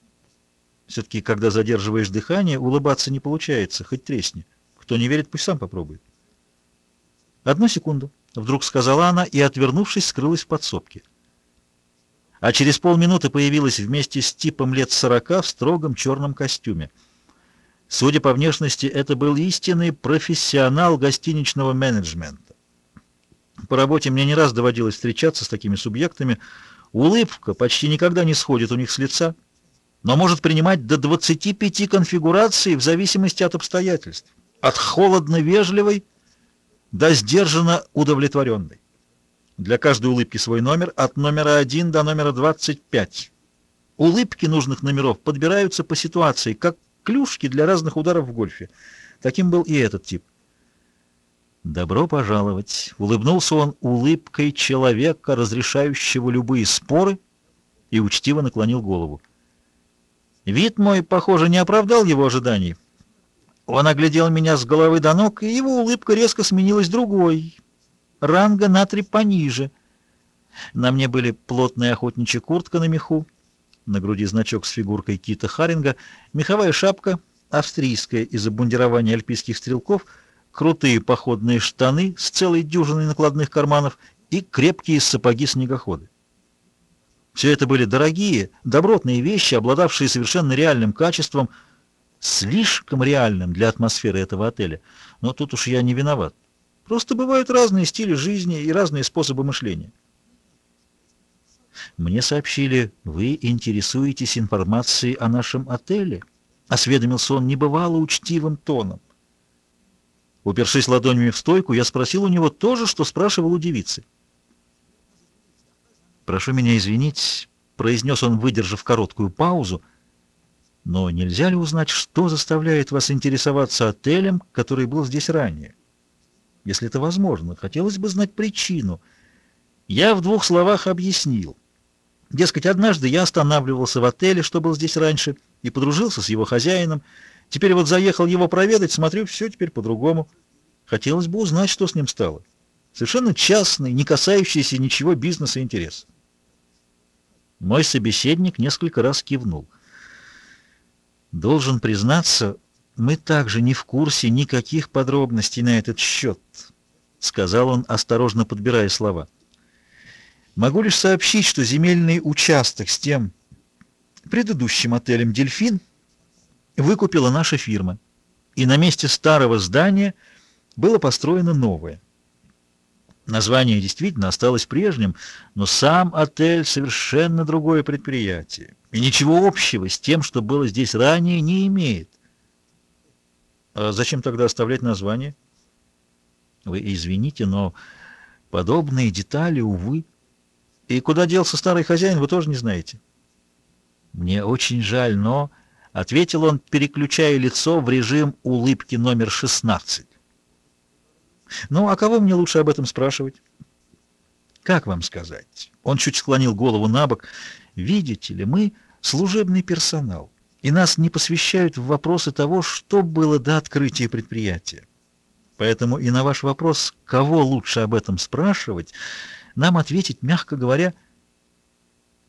Все-таки, когда задерживаешь дыхание, улыбаться не получается, хоть тресни. Кто не верит, пусть сам попробует. Одну секунду, — вдруг сказала она и, отвернувшись, скрылась в подсобке. А через полминуты появилась вместе с типом лет сорока в строгом черном костюме. Судя по внешности, это был истинный профессионал гостиничного менеджмента. По работе мне не раз доводилось встречаться с такими субъектами. Улыбка почти никогда не сходит у них с лица, но может принимать до 25 конфигураций в зависимости от обстоятельств. От холодно-вежливой до сдержанно удовлетворенной. Для каждой улыбки свой номер, от номера 1 до номера 25. Улыбки нужных номеров подбираются по ситуации, как клюшки для разных ударов в гольфе. Таким был и этот тип. «Добро пожаловать!» — улыбнулся он улыбкой человека, разрешающего любые споры, и учтиво наклонил голову. Вид мой, похоже, не оправдал его ожиданий. Он оглядел меня с головы до ног, и его улыбка резко сменилась другой, ранга на три пониже. На мне были плотная охотничья куртка на меху, на груди значок с фигуркой Кита Харинга, меховая шапка, австрийская из обмундирования альпийских стрелков, крутые походные штаны с целой дюжиной накладных карманов и крепкие сапоги-снегоходы. Все это были дорогие, добротные вещи, обладавшие совершенно реальным качеством, слишком реальным для атмосферы этого отеля. Но тут уж я не виноват. Просто бывают разные стили жизни и разные способы мышления. Мне сообщили, вы интересуетесь информацией о нашем отеле. Осведомился он небывало учтивым тоном. Упершись ладонями в стойку, я спросил у него то же, что спрашивал у девицы. «Прошу меня извинить», — произнес он, выдержав короткую паузу, «но нельзя ли узнать, что заставляет вас интересоваться отелем, который был здесь ранее? Если это возможно, хотелось бы знать причину». Я в двух словах объяснил. Дескать, однажды я останавливался в отеле, что был здесь раньше, и подружился с его хозяином. Теперь вот заехал его проведать, смотрю, все теперь по-другому. Хотелось бы узнать, что с ним стало. Совершенно частный, не касающийся ничего бизнеса интерес. Мой собеседник несколько раз кивнул. Должен признаться, мы также не в курсе никаких подробностей на этот счет, сказал он, осторожно подбирая слова. Могу лишь сообщить, что земельный участок с тем предыдущим отелем «Дельфин» выкупила наша фирма, и на месте старого здания было построено новое. Название действительно осталось прежним, но сам отель совершенно другое предприятие, и ничего общего с тем, что было здесь ранее, не имеет. А зачем тогда оставлять название? Вы извините, но подобные детали, увы. И куда делся старый хозяин, вы тоже не знаете. Мне очень жаль, но... — ответил он, переключая лицо в режим улыбки номер 16. Ну, а кого мне лучше об этом спрашивать? Как вам сказать? Он чуть склонил голову на бок. Видите ли, мы служебный персонал, и нас не посвящают в вопросы того, что было до открытия предприятия. Поэтому и на ваш вопрос, кого лучше об этом спрашивать, нам ответить, мягко говоря,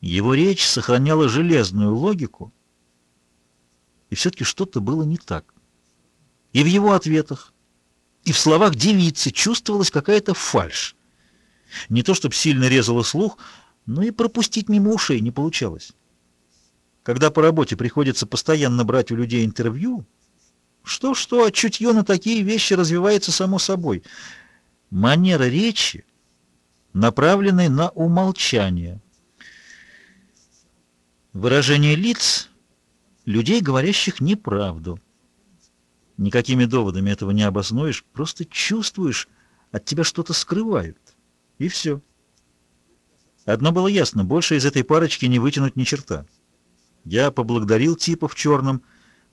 его речь сохраняла железную логику, и все-таки что-то было не так. И в его ответах, и в словах девицы чувствовалась какая-то фальшь. Не то чтобы сильно резала слух, но и пропустить мимо ушей не получалось. Когда по работе приходится постоянно брать у людей интервью, что-что, а чутье на такие вещи развивается само собой. Манера речи, направленная на умолчание. Выражение лиц людей, говорящих неправду. Никакими доводами этого не обоснуешь, просто чувствуешь, от тебя что-то скрывают. И все. Одно было ясно, больше из этой парочки не вытянуть ни черта. Я поблагодарил типа в черном,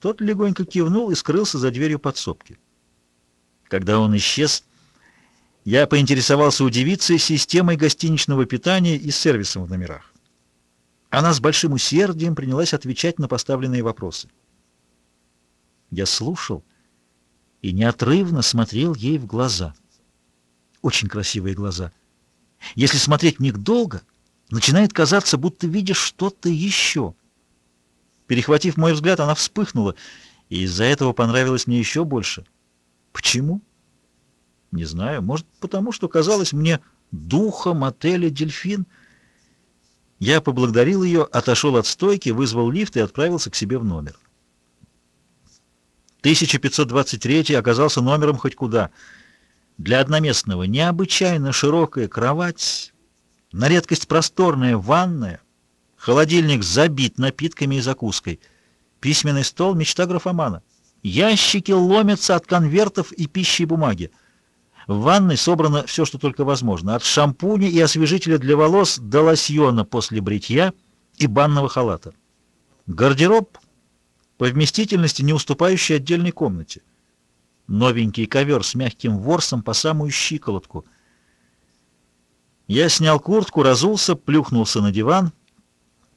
тот легонько кивнул и скрылся за дверью подсобки. Когда он исчез, я поинтересовался у девицы системой гостиничного питания и сервисом в номерах. Она с большим усердием принялась отвечать на поставленные вопросы. Я слушал и неотрывно смотрел ей в глаза. Очень красивые глаза. Если смотреть в них долго, начинает казаться, будто видишь что-то еще. Перехватив мой взгляд, она вспыхнула, и из-за этого понравилось мне еще больше. Почему? Не знаю, может, потому что казалось мне духом отеля «Дельфин». Я поблагодарил ее, отошел от стойки, вызвал лифт и отправился к себе в номер. 1523 оказался номером хоть куда. Для одноместного необычайно широкая кровать, на редкость просторная ванная, холодильник забит напитками и закуской, письменный стол — мечта графомана. Ящики ломятся от конвертов и пищи и бумаги. В ванной собрано все, что только возможно, от шампуня и освежителя для волос до лосьона после бритья и банного халата. Гардероб по вместительности не уступающий отдельной комнате. Новенький ковер с мягким ворсом по самую щиколотку. Я снял куртку, разулся, плюхнулся на диван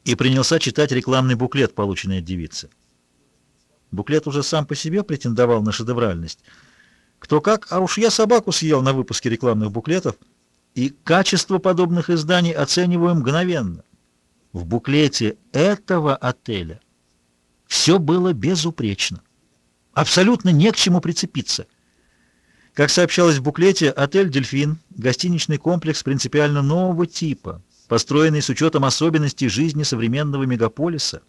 и принялся читать рекламный буклет, полученный от девицы. Буклет уже сам по себе претендовал на шедевральность — кто как, а уж я собаку съел на выпуске рекламных буклетов, и качество подобных изданий оцениваю мгновенно. В буклете этого отеля все было безупречно. Абсолютно не к чему прицепиться. Как сообщалось в буклете, отель «Дельфин» — гостиничный комплекс принципиально нового типа, построенный с учетом особенностей жизни современного мегаполиса.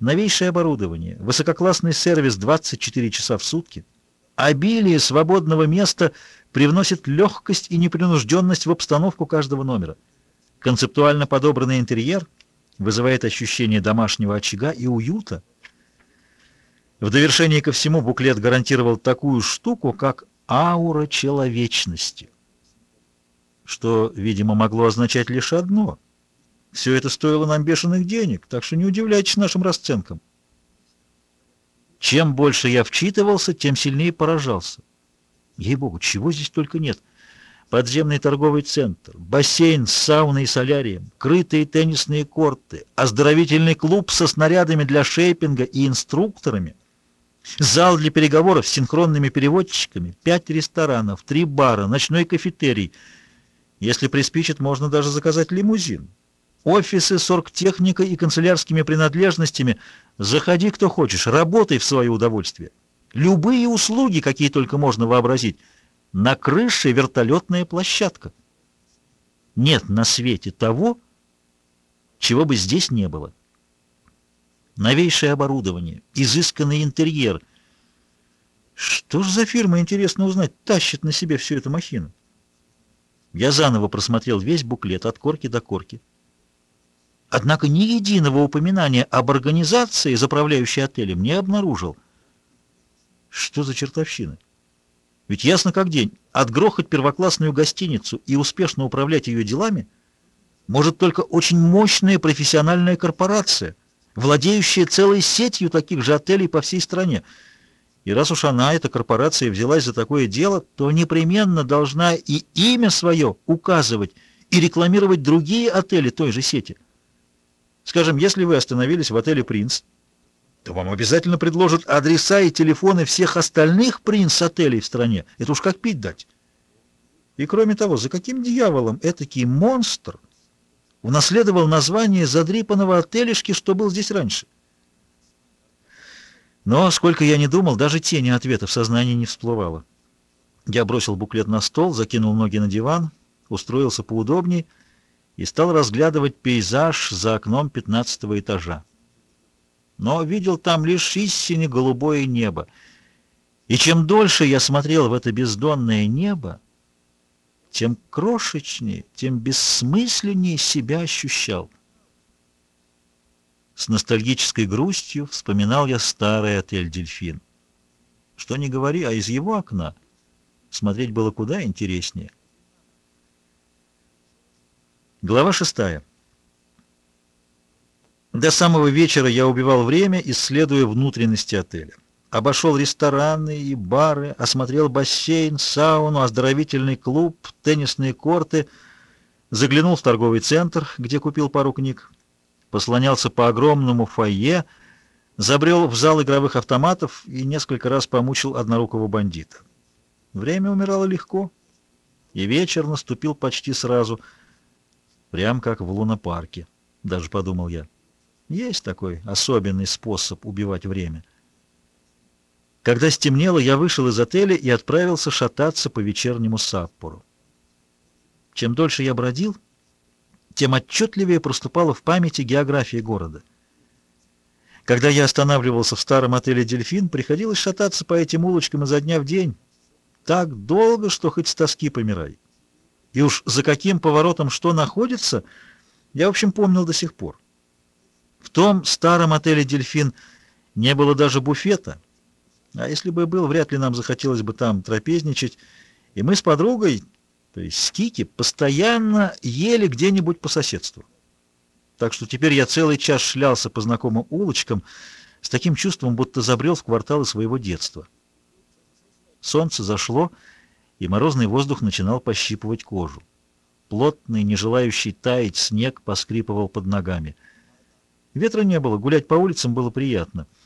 Новейшее оборудование, высококлассный сервис 24 часа в сутки — Обилие свободного места привносит легкость и непринужденность в обстановку каждого номера. Концептуально подобранный интерьер вызывает ощущение домашнего очага и уюта. В довершение ко всему буклет гарантировал такую штуку, как аура человечности, что, видимо, могло означать лишь одно. Все это стоило нам бешеных денег, так что не удивляйтесь нашим расценкам. Чем больше я вчитывался, тем сильнее поражался. Ей-богу, чего здесь только нет. Подземный торговый центр, бассейн с сауной и солярием, крытые теннисные корты, оздоровительный клуб со снарядами для шейпинга и инструкторами, зал для переговоров с синхронными переводчиками, пять ресторанов, три бара, ночной кафетерий. Если приспичит, можно даже заказать лимузин. Офисы с оргтехникой и канцелярскими принадлежностями. Заходи, кто хочешь, работай в свое удовольствие. Любые услуги, какие только можно вообразить. На крыше вертолетная площадка. Нет на свете того, чего бы здесь не было. Новейшее оборудование, изысканный интерьер. Что ж за фирма, интересно узнать, тащит на себе всю эту махину? Я заново просмотрел весь буклет от корки до корки. Однако ни единого упоминания об организации, заправляющей отелем, не обнаружил. Что за чертовщина? Ведь ясно как день, отгрохать первоклассную гостиницу и успешно управлять ее делами может только очень мощная профессиональная корпорация, владеющая целой сетью таких же отелей по всей стране. И раз уж она, эта корпорация, взялась за такое дело, то непременно должна и имя свое указывать и рекламировать другие отели той же сети. Скажем, если вы остановились в отеле «Принц», то вам обязательно предложат адреса и телефоны всех остальных «Принц-отелей» в стране. Это уж как пить дать. И кроме того, за каким дьяволом этакий монстр унаследовал название задрипанного отелишки, что был здесь раньше? Но, сколько я не думал, даже тени ответа в сознании не всплывало. Я бросил буклет на стол, закинул ноги на диван, устроился поудобнее и стал разглядывать пейзаж за окном пятнадцатого этажа. Но видел там лишь истине голубое небо. И чем дольше я смотрел в это бездонное небо, тем крошечнее, тем бессмысленнее себя ощущал. С ностальгической грустью вспоминал я старый отель «Дельфин». Что не говори, а из его окна смотреть было куда интереснее. Глава шестая. До самого вечера я убивал время, исследуя внутренности отеля. Обошел рестораны и бары, осмотрел бассейн, сауну, оздоровительный клуб, теннисные корты, заглянул в торговый центр, где купил пару книг, послонялся по огромному фойе, забрел в зал игровых автоматов и несколько раз помучил однорукого бандита. Время умирало легко, и вечер наступил почти сразу — Прям как в лунопарке, даже подумал я. Есть такой особенный способ убивать время. Когда стемнело, я вышел из отеля и отправился шататься по вечернему Саппору. Чем дольше я бродил, тем отчетливее проступала в памяти география города. Когда я останавливался в старом отеле «Дельфин», приходилось шататься по этим улочкам изо дня в день. Так долго, что хоть с тоски помирай. И уж за каким поворотом что находится, я, в общем, помнил до сих пор. В том старом отеле «Дельфин» не было даже буфета — а если бы был, вряд ли нам захотелось бы там трапезничать. И мы с подругой, то есть с Кики, постоянно ели где-нибудь по соседству. Так что теперь я целый час шлялся по знакомым улочкам с таким чувством, будто забрел в кварталы своего детства. Солнце зашло, и морозный воздух начинал пощипывать кожу. Плотный, не желающий таять снег поскрипывал под ногами. Ветра не было, гулять по улицам было приятно —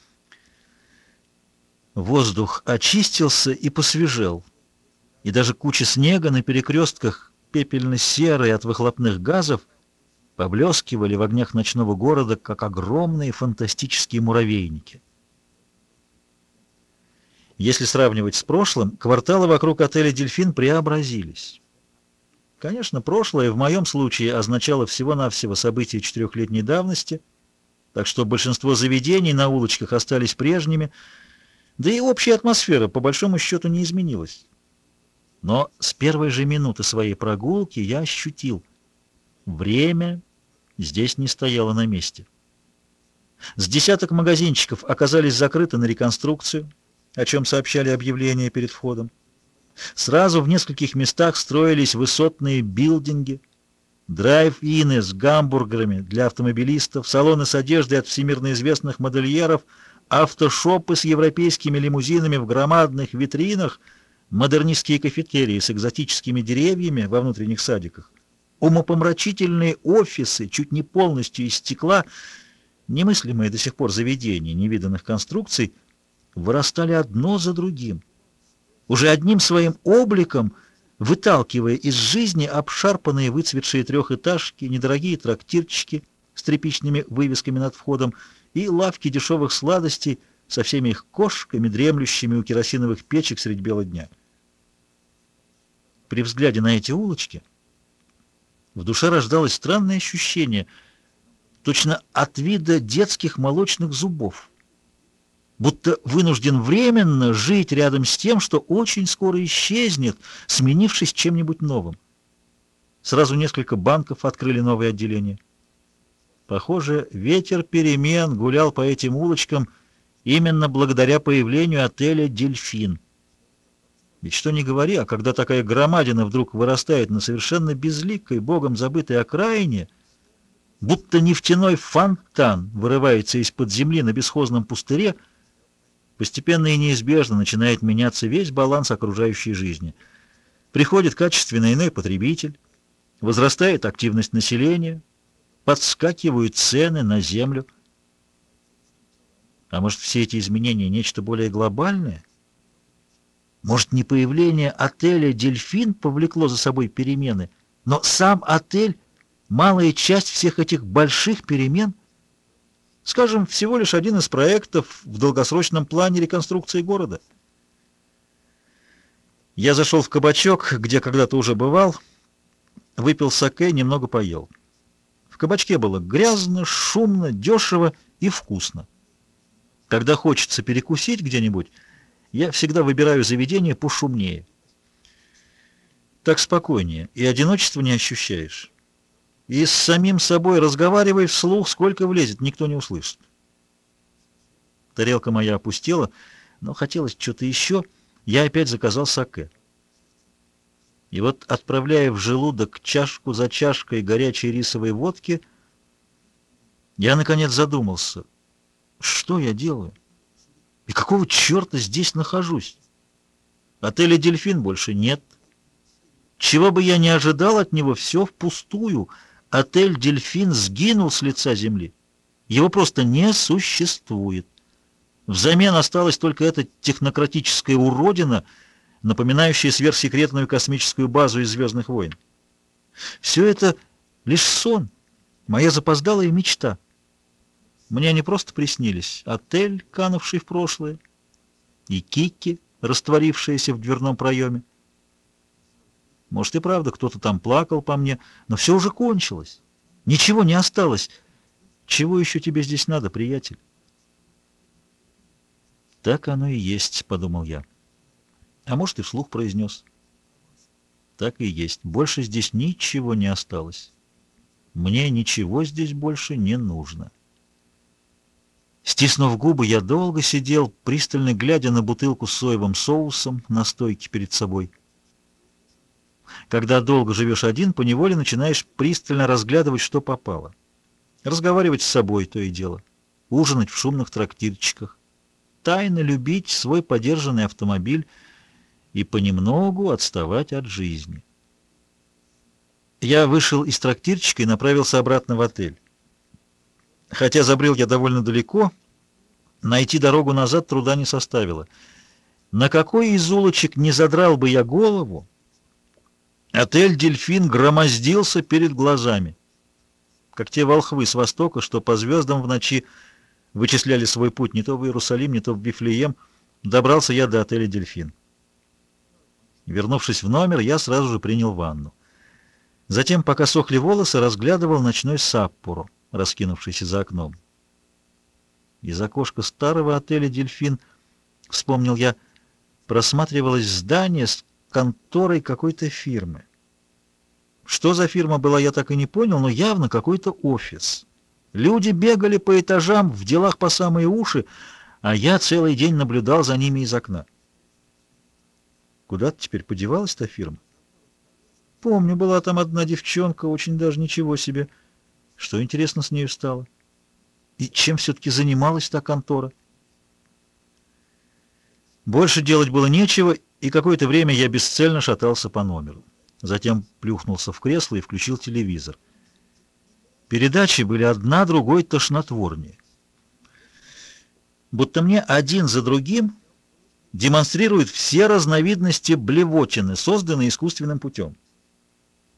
Воздух очистился и посвежел, и даже куча снега на перекрестках, пепельно-серые от выхлопных газов, поблескивали в огнях ночного города, как огромные фантастические муравейники. Если сравнивать с прошлым, кварталы вокруг отеля «Дельфин» преобразились. Конечно, прошлое в моем случае означало всего-навсего события четырехлетней давности, так что большинство заведений на улочках остались прежними — да и общая атмосфера, по большому счету, не изменилась. Но с первой же минуты своей прогулки я ощутил, время здесь не стояло на месте. С десяток магазинчиков оказались закрыты на реконструкцию, о чем сообщали объявления перед входом. Сразу в нескольких местах строились высотные билдинги, драйв-ины с гамбургерами для автомобилистов, салоны с одеждой от всемирно известных модельеров — автошопы с европейскими лимузинами в громадных витринах, модернистские кафетерии с экзотическими деревьями во внутренних садиках, умопомрачительные офисы, чуть не полностью из стекла, немыслимые до сих пор заведения невиданных конструкций, вырастали одно за другим, уже одним своим обликом выталкивая из жизни обшарпанные выцветшие трехэтажки, недорогие трактирчики с тряпичными вывесками над входом, и лавки дешевых сладостей со всеми их кошками, дремлющими у керосиновых печек средь бела дня. При взгляде на эти улочки в душе рождалось странное ощущение, точно от вида детских молочных зубов, будто вынужден временно жить рядом с тем, что очень скоро исчезнет, сменившись чем-нибудь новым. Сразу несколько банков открыли новые отделения. Похоже, ветер перемен гулял по этим улочкам именно благодаря появлению отеля «Дельфин». Ведь что ни говори, а когда такая громадина вдруг вырастает на совершенно безликой, богом забытой окраине, будто нефтяной фонтан вырывается из-под земли на бесхозном пустыре, постепенно и неизбежно начинает меняться весь баланс окружающей жизни. Приходит качественный иной потребитель, возрастает активность населения, подскакивают цены на землю. А может, все эти изменения нечто более глобальное? Может, не появление отеля «Дельфин» повлекло за собой перемены, но сам отель — малая часть всех этих больших перемен? Скажем, всего лишь один из проектов в долгосрочном плане реконструкции города. Я зашел в кабачок, где когда-то уже бывал, выпил саке, немного поел. В кабачке было грязно, шумно, дешево и вкусно. Когда хочется перекусить где-нибудь, я всегда выбираю заведение пошумнее. Так спокойнее, и одиночество не ощущаешь. И с самим собой разговаривай вслух, сколько влезет, никто не услышит. Тарелка моя опустела, но хотелось что-то еще. Я опять заказал саке. И вот, отправляя в желудок чашку за чашкой горячей рисовой водки, я, наконец, задумался, что я делаю и какого черта здесь нахожусь. Отеля «Дельфин» больше нет. Чего бы я ни ожидал от него, все впустую. Отель «Дельфин» сгинул с лица земли. Его просто не существует. Взамен осталась только эта технократическая уродина — напоминающие сверхсекретную космическую базу из «Звездных войн». Все это лишь сон, моя запоздалая мечта. Мне они просто приснились. Отель, канувший в прошлое, и Кикки, растворившаяся в дверном проеме. Может и правда, кто-то там плакал по мне, но все уже кончилось. Ничего не осталось. Чего еще тебе здесь надо, приятель? Так оно и есть, подумал я. А может и вслух произнес. Так и есть. Больше здесь ничего не осталось. Мне ничего здесь больше не нужно. Стиснув губы, я долго сидел, пристально глядя на бутылку с соевым соусом на стойке перед собой. Когда долго живешь один, поневоле начинаешь пристально разглядывать, что попало. Разговаривать с собой то и дело. Ужинать в шумных трактирчиках. Тайно любить свой подержанный автомобиль и понемногу отставать от жизни. Я вышел из трактирчика и направился обратно в отель. Хотя забрел я довольно далеко, найти дорогу назад труда не составило. На какой из улочек не задрал бы я голову, отель «Дельфин» громоздился перед глазами, как те волхвы с востока, что по звездам в ночи вычисляли свой путь не то в Иерусалим, не то в Вифлеем, добрался я до отеля «Дельфин». Вернувшись в номер, я сразу же принял ванну. Затем, пока сохли волосы, разглядывал ночной саппору раскинувшийся за окном. Из окошка старого отеля «Дельфин», вспомнил я, просматривалось здание с конторой какой-то фирмы. Что за фирма была, я так и не понял, но явно какой-то офис. Люди бегали по этажам в делах по самые уши, а я целый день наблюдал за ними из окна. Куда-то теперь подевалась та фирма? Помню, была там одна девчонка, очень даже ничего себе — что, интересно, с нею стало? И чем все-таки занималась та контора? Больше делать было нечего, и какое-то время я бесцельно шатался по номеру. Затем плюхнулся в кресло и включил телевизор. Передачи были одна другой тошнотворнее. Будто мне один за другим демонстрируют все разновидности блевотины, созданные искусственным путем.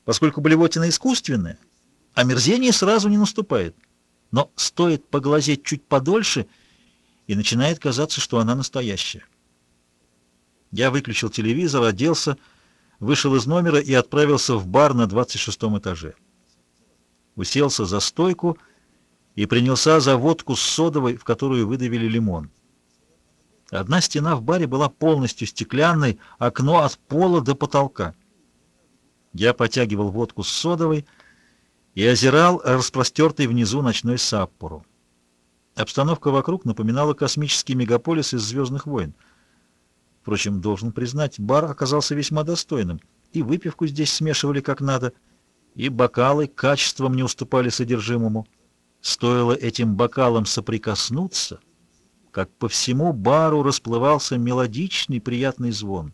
Поскольку блевотина искусственная, омерзение сразу не наступает. Но стоит поглазеть чуть подольше, и начинает казаться, что она настоящая. Я выключил телевизор, оделся, вышел из номера и отправился в бар на 26 этаже. Уселся за стойку и принялся за водку с содовой, в которую выдавили лимон. Одна стена в баре была полностью стеклянной, окно от пола до потолка. Я потягивал водку с содовой, и озирал распростертый внизу ночной Саппору. Обстановка вокруг напоминала космический мегаполис из «Звездных войн». Впрочем, должен признать, бар оказался весьма достойным. И выпивку здесь смешивали как надо, и бокалы качеством не уступали содержимому. Стоило этим бокалам соприкоснуться, как по всему бару расплывался мелодичный приятный звон.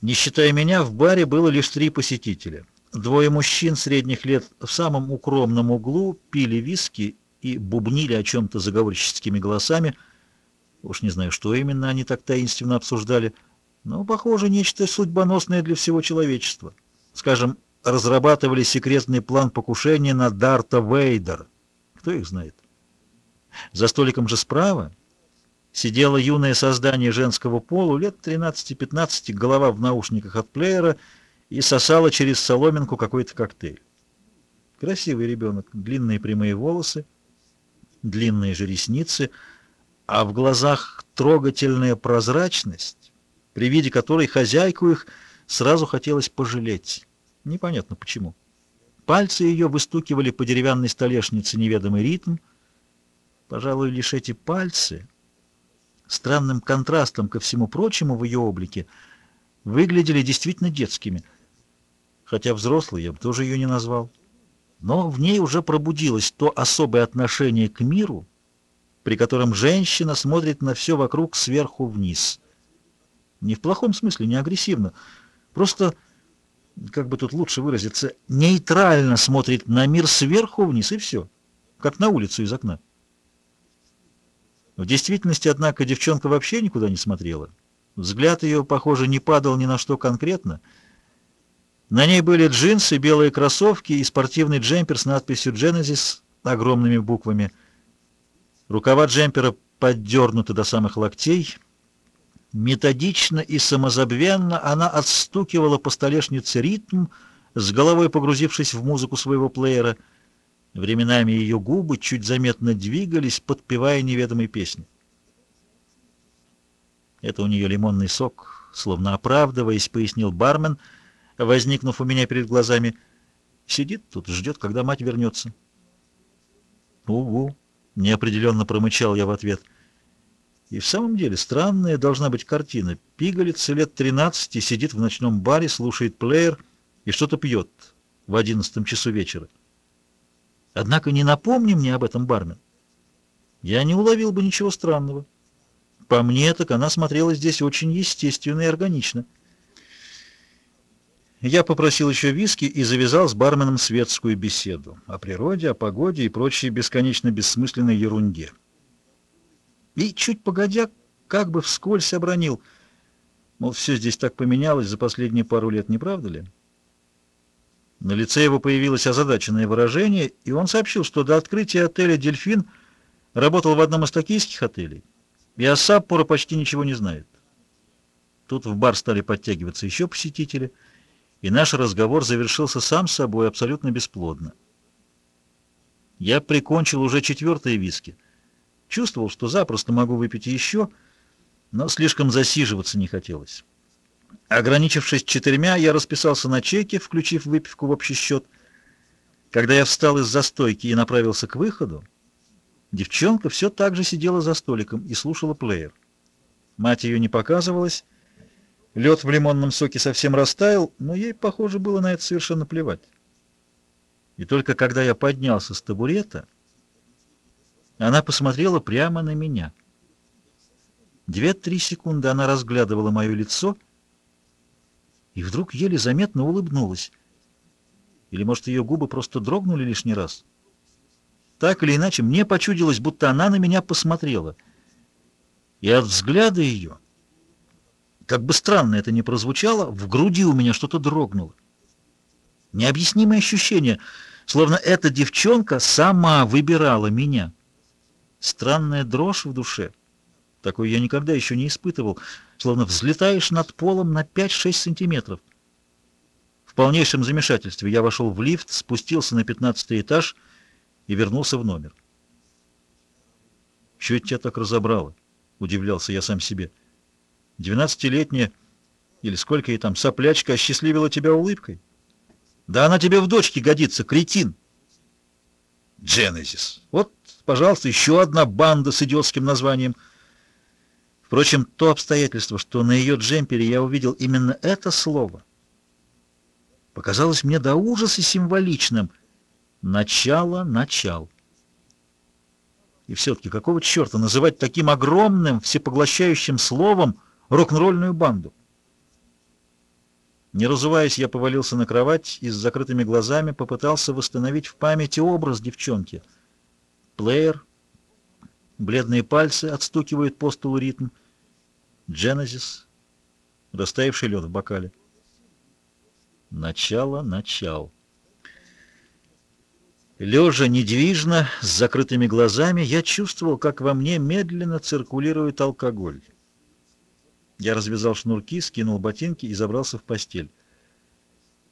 Не считая меня, в баре было лишь три посетителя — Двое мужчин средних лет в самом укромном углу пили виски и бубнили о чем-то заговорческими голосами. Уж не знаю, что именно они так таинственно обсуждали, но, похоже, нечто судьбоносное для всего человечества. Скажем, разрабатывали секретный план покушения на Дарта Вейдер. Кто их знает? За столиком же справа сидело юное создание женского пола, лет 13-15, голова в наушниках от плеера — и сосала через соломинку какой-то коктейль. Красивый ребенок, длинные прямые волосы, длинные же ресницы, а в глазах трогательная прозрачность, при виде которой хозяйку их сразу хотелось пожалеть. Непонятно почему. Пальцы ее выстукивали по деревянной столешнице неведомый ритм. Пожалуй, лишь эти пальцы, странным контрастом ко всему прочему в ее облике, выглядели действительно детскими — хотя взрослый я бы тоже ее не назвал. Но в ней уже пробудилось то особое отношение к миру, при котором женщина смотрит на все вокруг сверху вниз. Не в плохом смысле, не агрессивно, просто, как бы тут лучше выразиться, нейтрально смотрит на мир сверху вниз, и все, как на улицу из окна. В действительности, однако, девчонка вообще никуда не смотрела. Взгляд ее, похоже, не падал ни на что конкретно — на ней были джинсы, белые кроссовки и спортивный джемпер с надписью «Genesis» огромными буквами. Рукава джемпера поддернуты до самых локтей. Методично и самозабвенно она отстукивала по столешнице ритм, с головой погрузившись в музыку своего плеера. Временами ее губы чуть заметно двигались, подпевая неведомой песни. Это у нее лимонный сок, словно оправдываясь, пояснил бармен, возникнув у меня перед глазами. Сидит тут, ждет, когда мать вернется. «Угу», — неопределенно промычал я в ответ. И в самом деле странная должна быть картина. Пигалица лет 13 сидит в ночном баре, слушает плеер и что-то пьет в одиннадцатом часу вечера. Однако не напомни мне об этом, бармен. Я не уловил бы ничего странного. По мне, так она смотрела здесь очень естественно и органично. Я попросил еще виски и завязал с барменом светскую беседу о природе, о погоде и прочей бесконечно бессмысленной ерунде. И чуть погодя, как бы вскользь обронил, мол, все здесь так поменялось за последние пару лет, не правда ли? На лице его появилось озадаченное выражение, и он сообщил, что до открытия отеля «Дельфин» работал в одном из токийских отелей, и о Саппоро почти ничего не знает. Тут в бар стали подтягиваться еще посетители — и наш разговор завершился сам собой абсолютно бесплодно. Я прикончил уже четвертые виски. Чувствовал, что запросто могу выпить еще, но слишком засиживаться не хотелось. Ограничившись четырьмя, я расписался на чеке, включив выпивку в общий счет. Когда я встал из застойки и направился к выходу, девчонка все так же сидела за столиком и слушала плеер. Мать ее не показывалась, Лед в лимонном соке совсем растаял, но ей, похоже, было на это совершенно плевать. И только когда я поднялся с табурета, она посмотрела прямо на меня. Две-три секунды она разглядывала мое лицо и вдруг еле заметно улыбнулась. Или, может, ее губы просто дрогнули лишний раз? Так или иначе, мне почудилось, будто она на меня посмотрела. И от взгляда ее как бы странно это ни прозвучало, в груди у меня что-то дрогнуло. Необъяснимое ощущение, словно эта девчонка сама выбирала меня. Странная дрожь в душе. Такой я никогда еще не испытывал, словно взлетаешь над полом на 5-6 сантиметров. В полнейшем замешательстве я вошел в лифт, спустился на 15 этаж и вернулся в номер. «Чего тебя так разобрало?» — удивлялся я сам себе. — Двенадцатилетняя, или сколько ей там, соплячка осчастливила тебя улыбкой. Да она тебе в дочке годится, кретин. Дженезис. Вот, пожалуйста, еще одна банда с идиотским названием. Впрочем, то обстоятельство, что на ее джемпере я увидел именно это слово, показалось мне до ужаса символичным. Начало, начал. И все-таки какого черта называть таким огромным, всепоглощающим словом рок-н-ролльную банду. Не разуваясь, я повалился на кровать и с закрытыми глазами попытался восстановить в памяти образ девчонки. Плеер, бледные пальцы отстукивают по столу ритм, Genesis, растаявший лед в бокале. Начало, начал. Лежа недвижно, с закрытыми глазами, я чувствовал, как во мне медленно циркулирует алкоголь. Я развязал шнурки, скинул ботинки и забрался в постель.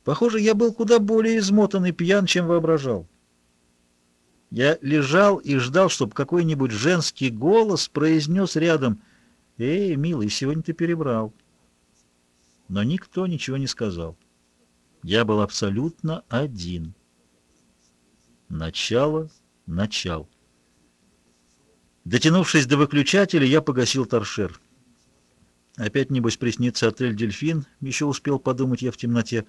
Похоже, я был куда более измотан и пьян, чем воображал. Я лежал и ждал, чтобы какой-нибудь женский голос произнес рядом «Эй, милый, сегодня ты перебрал». Но никто ничего не сказал. Я был абсолютно один. Начало, начал. Дотянувшись до выключателя, я погасил торшер. Опять, небось, приснится отель «Дельфин», еще успел подумать я в темноте.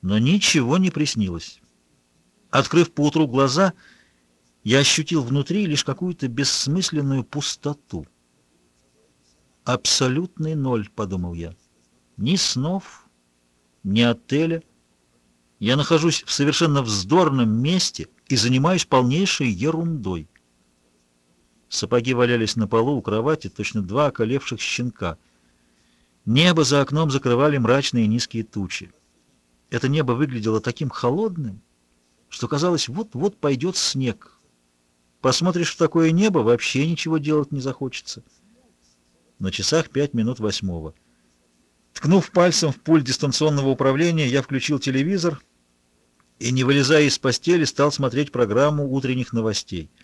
Но ничего не приснилось. Открыв поутру глаза, я ощутил внутри лишь какую-то бессмысленную пустоту. «Абсолютный ноль», — подумал я. «Ни снов, ни отеля. Я нахожусь в совершенно вздорном месте и занимаюсь полнейшей ерундой». Сапоги валялись на полу у кровати, точно два околевших щенка. Небо за окном закрывали мрачные низкие тучи. Это небо выглядело таким холодным, что казалось, вот-вот пойдет снег. Посмотришь в такое небо, вообще ничего делать не захочется. На часах пять минут восьмого. Ткнув пальцем в пульт дистанционного управления, я включил телевизор и, не вылезая из постели, стал смотреть программу утренних новостей —